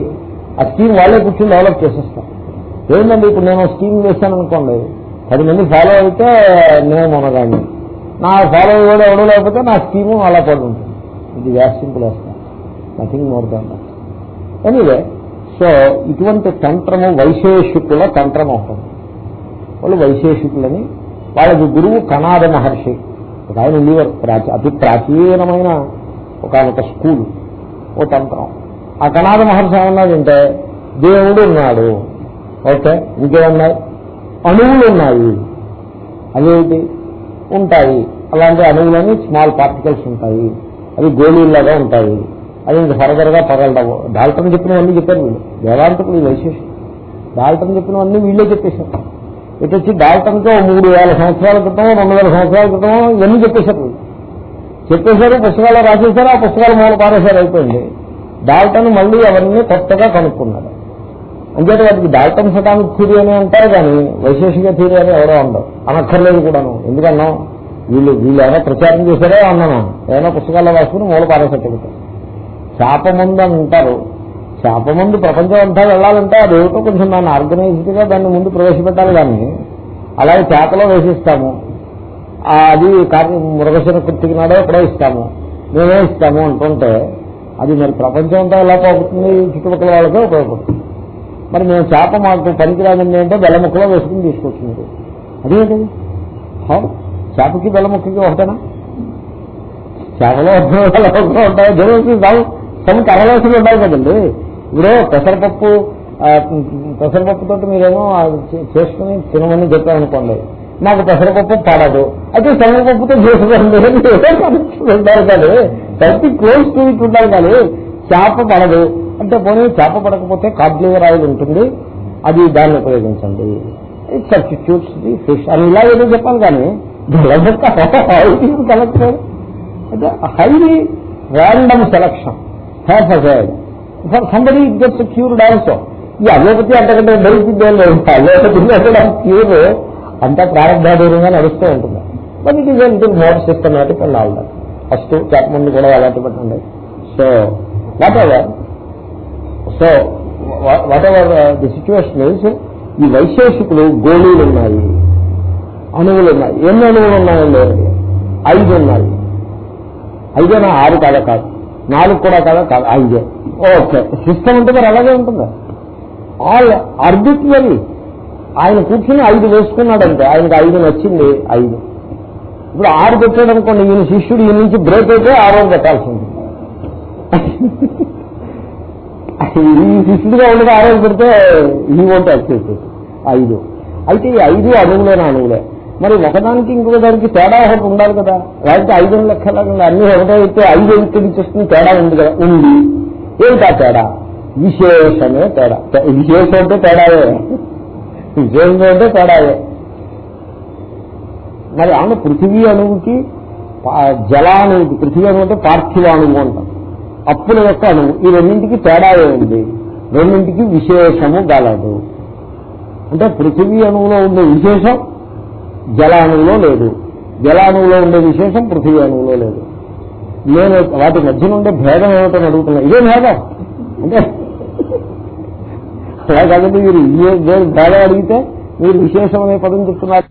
ఆ స్కీమ్ వాళ్ళే కూర్చొని డెవలప్ చేసేస్తారు. ఏంటంటే ఇప్పుడు నేను స్కీమ్ వేశాను అనుకోండి పది మంది ఫాలో అయితే నేను మొనగాడిని. నా ఫాలో కూడా ఎవడో లేకపోతే నా స్కీము అలా పడి ఉంటుంది. ఇది వ్యాసింపులు వేస్తాను nothing more than that anyway so ఇటువంటి తంత్రము వైశేషికుల తంత్రం అవుతుంది వాళ్ళు వైశేషికులని వాళ్ళకి గురువు కనాద మహర్షి ఒక ఆయన ఉండేవారు ప్రాచీ అతి ప్రాచీనమైన ఒక ఒక స్కూల్. ఓ తంత్రం ఆ కనాద మహర్షి ఏమన్నాడంటే దేవుడు ఉన్నాడు ఓకే ఇంకేమున్నాయి? అణువులు ఉన్నాయి అవేంటి ఉంటాయి. అలాంటి అణువులని స్మాల్ పార్టికల్స్ ఉంటాయి. అవి గోళీల్లాగా ఉంటాయి. అది ఇంక ఫర్దర్గా పగలడవు. డాల్టన్ చెప్పినవన్నీ చెప్పారు వీళ్ళు. వేదాంతకులు వైశేషం. డాల్టన్ చెప్పినవన్నీ వీళ్ళే చెప్పేశారు. ఇటు వచ్చి డాల్టన్తో మూడు వేల సంవత్సరాల క్రితం రెండు వేల సంవత్సరాల క్రితం ఇవన్నీ చెప్పేశారు చెప్పేశారు పుస్తకాలు రాసేశారు ఆ పుస్తకాలు మూల పారేశారు అయిపోయింది. డాల్టన్ మళ్ళీ అవన్నీ కొత్తగా కనుక్కున్నాడు. అంచేత వాటికి డాల్టన్ సటామిక్ థియరీ అని అంటారు కానీ వైశేషిక థియరీ అని ఎవరో ఉండవు అనక్కర్లేదు కూడాను. ఎందుకన్నా? వీళ్ళు వీళ్ళు ఏమైనా ప్రచారం చేశారో అన్నాను. ఏమైనా పుస్తకాల్లో రాసుకుని మూల పారేసట్టుకుంటారు చేప అని అంటారు. చేప ప్రపంచం అంతా వెళ్ళాలంటే అది ఏమిటో కొంచెం దాన్ని ఆర్గనైజ్డ్గా దాన్ని ముందు ప్రవేశపెట్టాలి కానీ అలాగే చేపలో వేసిస్తాము. అది కార్య మృగశిర కృతికి నాడో ఎప్పుడో ఇస్తాము. మేమే ఇస్తాము అంటుంటే అది మరి ప్రపంచం అంతా ఎలా పోతుంది చుట్టుపక్కల వాళ్ళకే ఉపయోగపడుతుంది. మరి మేము చేప మాకు పనికిరాదండి అంటే బెల్ల ముక్కలో వేసుకుని తీసుకొచ్చింది. అదేంటి? చేపకి బెల్ల ముక్కకి ఒకటేనా? చేపలో ఒకటే ఉంటాయి దేవుడికి సమ్ కరవేసులు ఉండాలి కదండి. ఇప్పుడు పెసరపప్పు పెసరపప్పుతో మీరేమో చేసుకుని తినమని చెప్పారనుకోండి నాకు పెసరపప్పు పడదు. అయితే శనగపప్పుతో చేసుకోండి ఉండాలి కానీ? ప్రతి క్లోజ్ టు ఇట్ ఉండాలి కానీ చేప పడదు. అంటే పోనీ చేప పడకపోతే కాబ్లీవర్ ఆయిల్ ఉంటుంది. అది దాన్ని ఉపయోగించండి. ఇట్ సబ్స్టిట్యూట్స్ ది ఫిష్ అని ఇలా ఏదో చెప్పాలి కానీ కలెక్ట్ అంటే highly random selection has aside for somebody it gets cured also ఈ అలోపతి అంతకంటే దొరికిందే లేదు. అలోపతి కూడా క్యూర్ అంతా ప్రారంభాధీనంగా నడుస్తూ ఉంటుంది. But it is little more systematic and all that first చేప ముందు కూడా అలాంటి పెట్టండి so whatever so whatever the situation is ఈ వైశేషికులు గోళీలు ఉన్నాయి. అణువులు ఉన్నాయి. ఎన్ని అణువులు ఉన్నాయండి? ఐదు ఉన్నాయి. ఐదేనా? ఆరు కాదా కాదు. నాలుగు కూడా కాదా కాదు. ఐదే. ఓకే సిస్టమ్ అంటే మరి అలాగే ఉంటుంది. ఆల్ ఆర్బిట్రరీ ఆయన కూర్చుని ఐదు వేసుకున్నాడంటే ఆయనకి ఐదు నచ్చింది ఐదు. ఇప్పుడు ఆరు పెట్టాడు అనుకోండి ఈయన శిష్యుడు ఈయన నుంచి బ్రేక్ అయితే ఆరో పెట్టాల్సి ఉంటుంది ఈ శిష్యుడిగా ఉండగా ఆరో పెడితే ఈ ఓటు వచ్చేసి ఐదు. అయితే ఈ ఐదు అణువులేనా అణువులే. మరి ఒకదానికి ఇంకొక దానికి తేడా ఒకటి ఉండాలి కదా. లేకపోతే ఐదు లెక్కలాగా అన్ని ఒకటే అయితే ఐదు ఎక్కడి నుంచి తేడా ఉంది కదా. ఉంది. ఏమిటా తేడా? విశేషమే తేడా. విశేషం అంటే తేడాయే. విశేషం అంటే తేడాయే. మరి ఆమె పృథివీ అణువుకి పా- పృథివీ అణువు అంటే పార్థివాణువు అంటాం అప్పుల యొక్క అణువు. ఈ రెండింటికి తేడా ఉంది రెండింటికి విశేషము గలదు. అంటే పృథివీ అణువులో ఉండే విశేషం జలాణువులో లేదు. జలాణువులో ఉండే విశేషం పృథివీ అణువులో లేదు. నేను వాటి మధ్య ఉండే భేదం ఏమిటని అడుగుతున్నా. ఇదే భేదం. అంటే అలా కాదండి మీరు ఏ- ఏ భేదం అడిగితే మీరు విశేషం అనే పదం చెప్తున్నారు.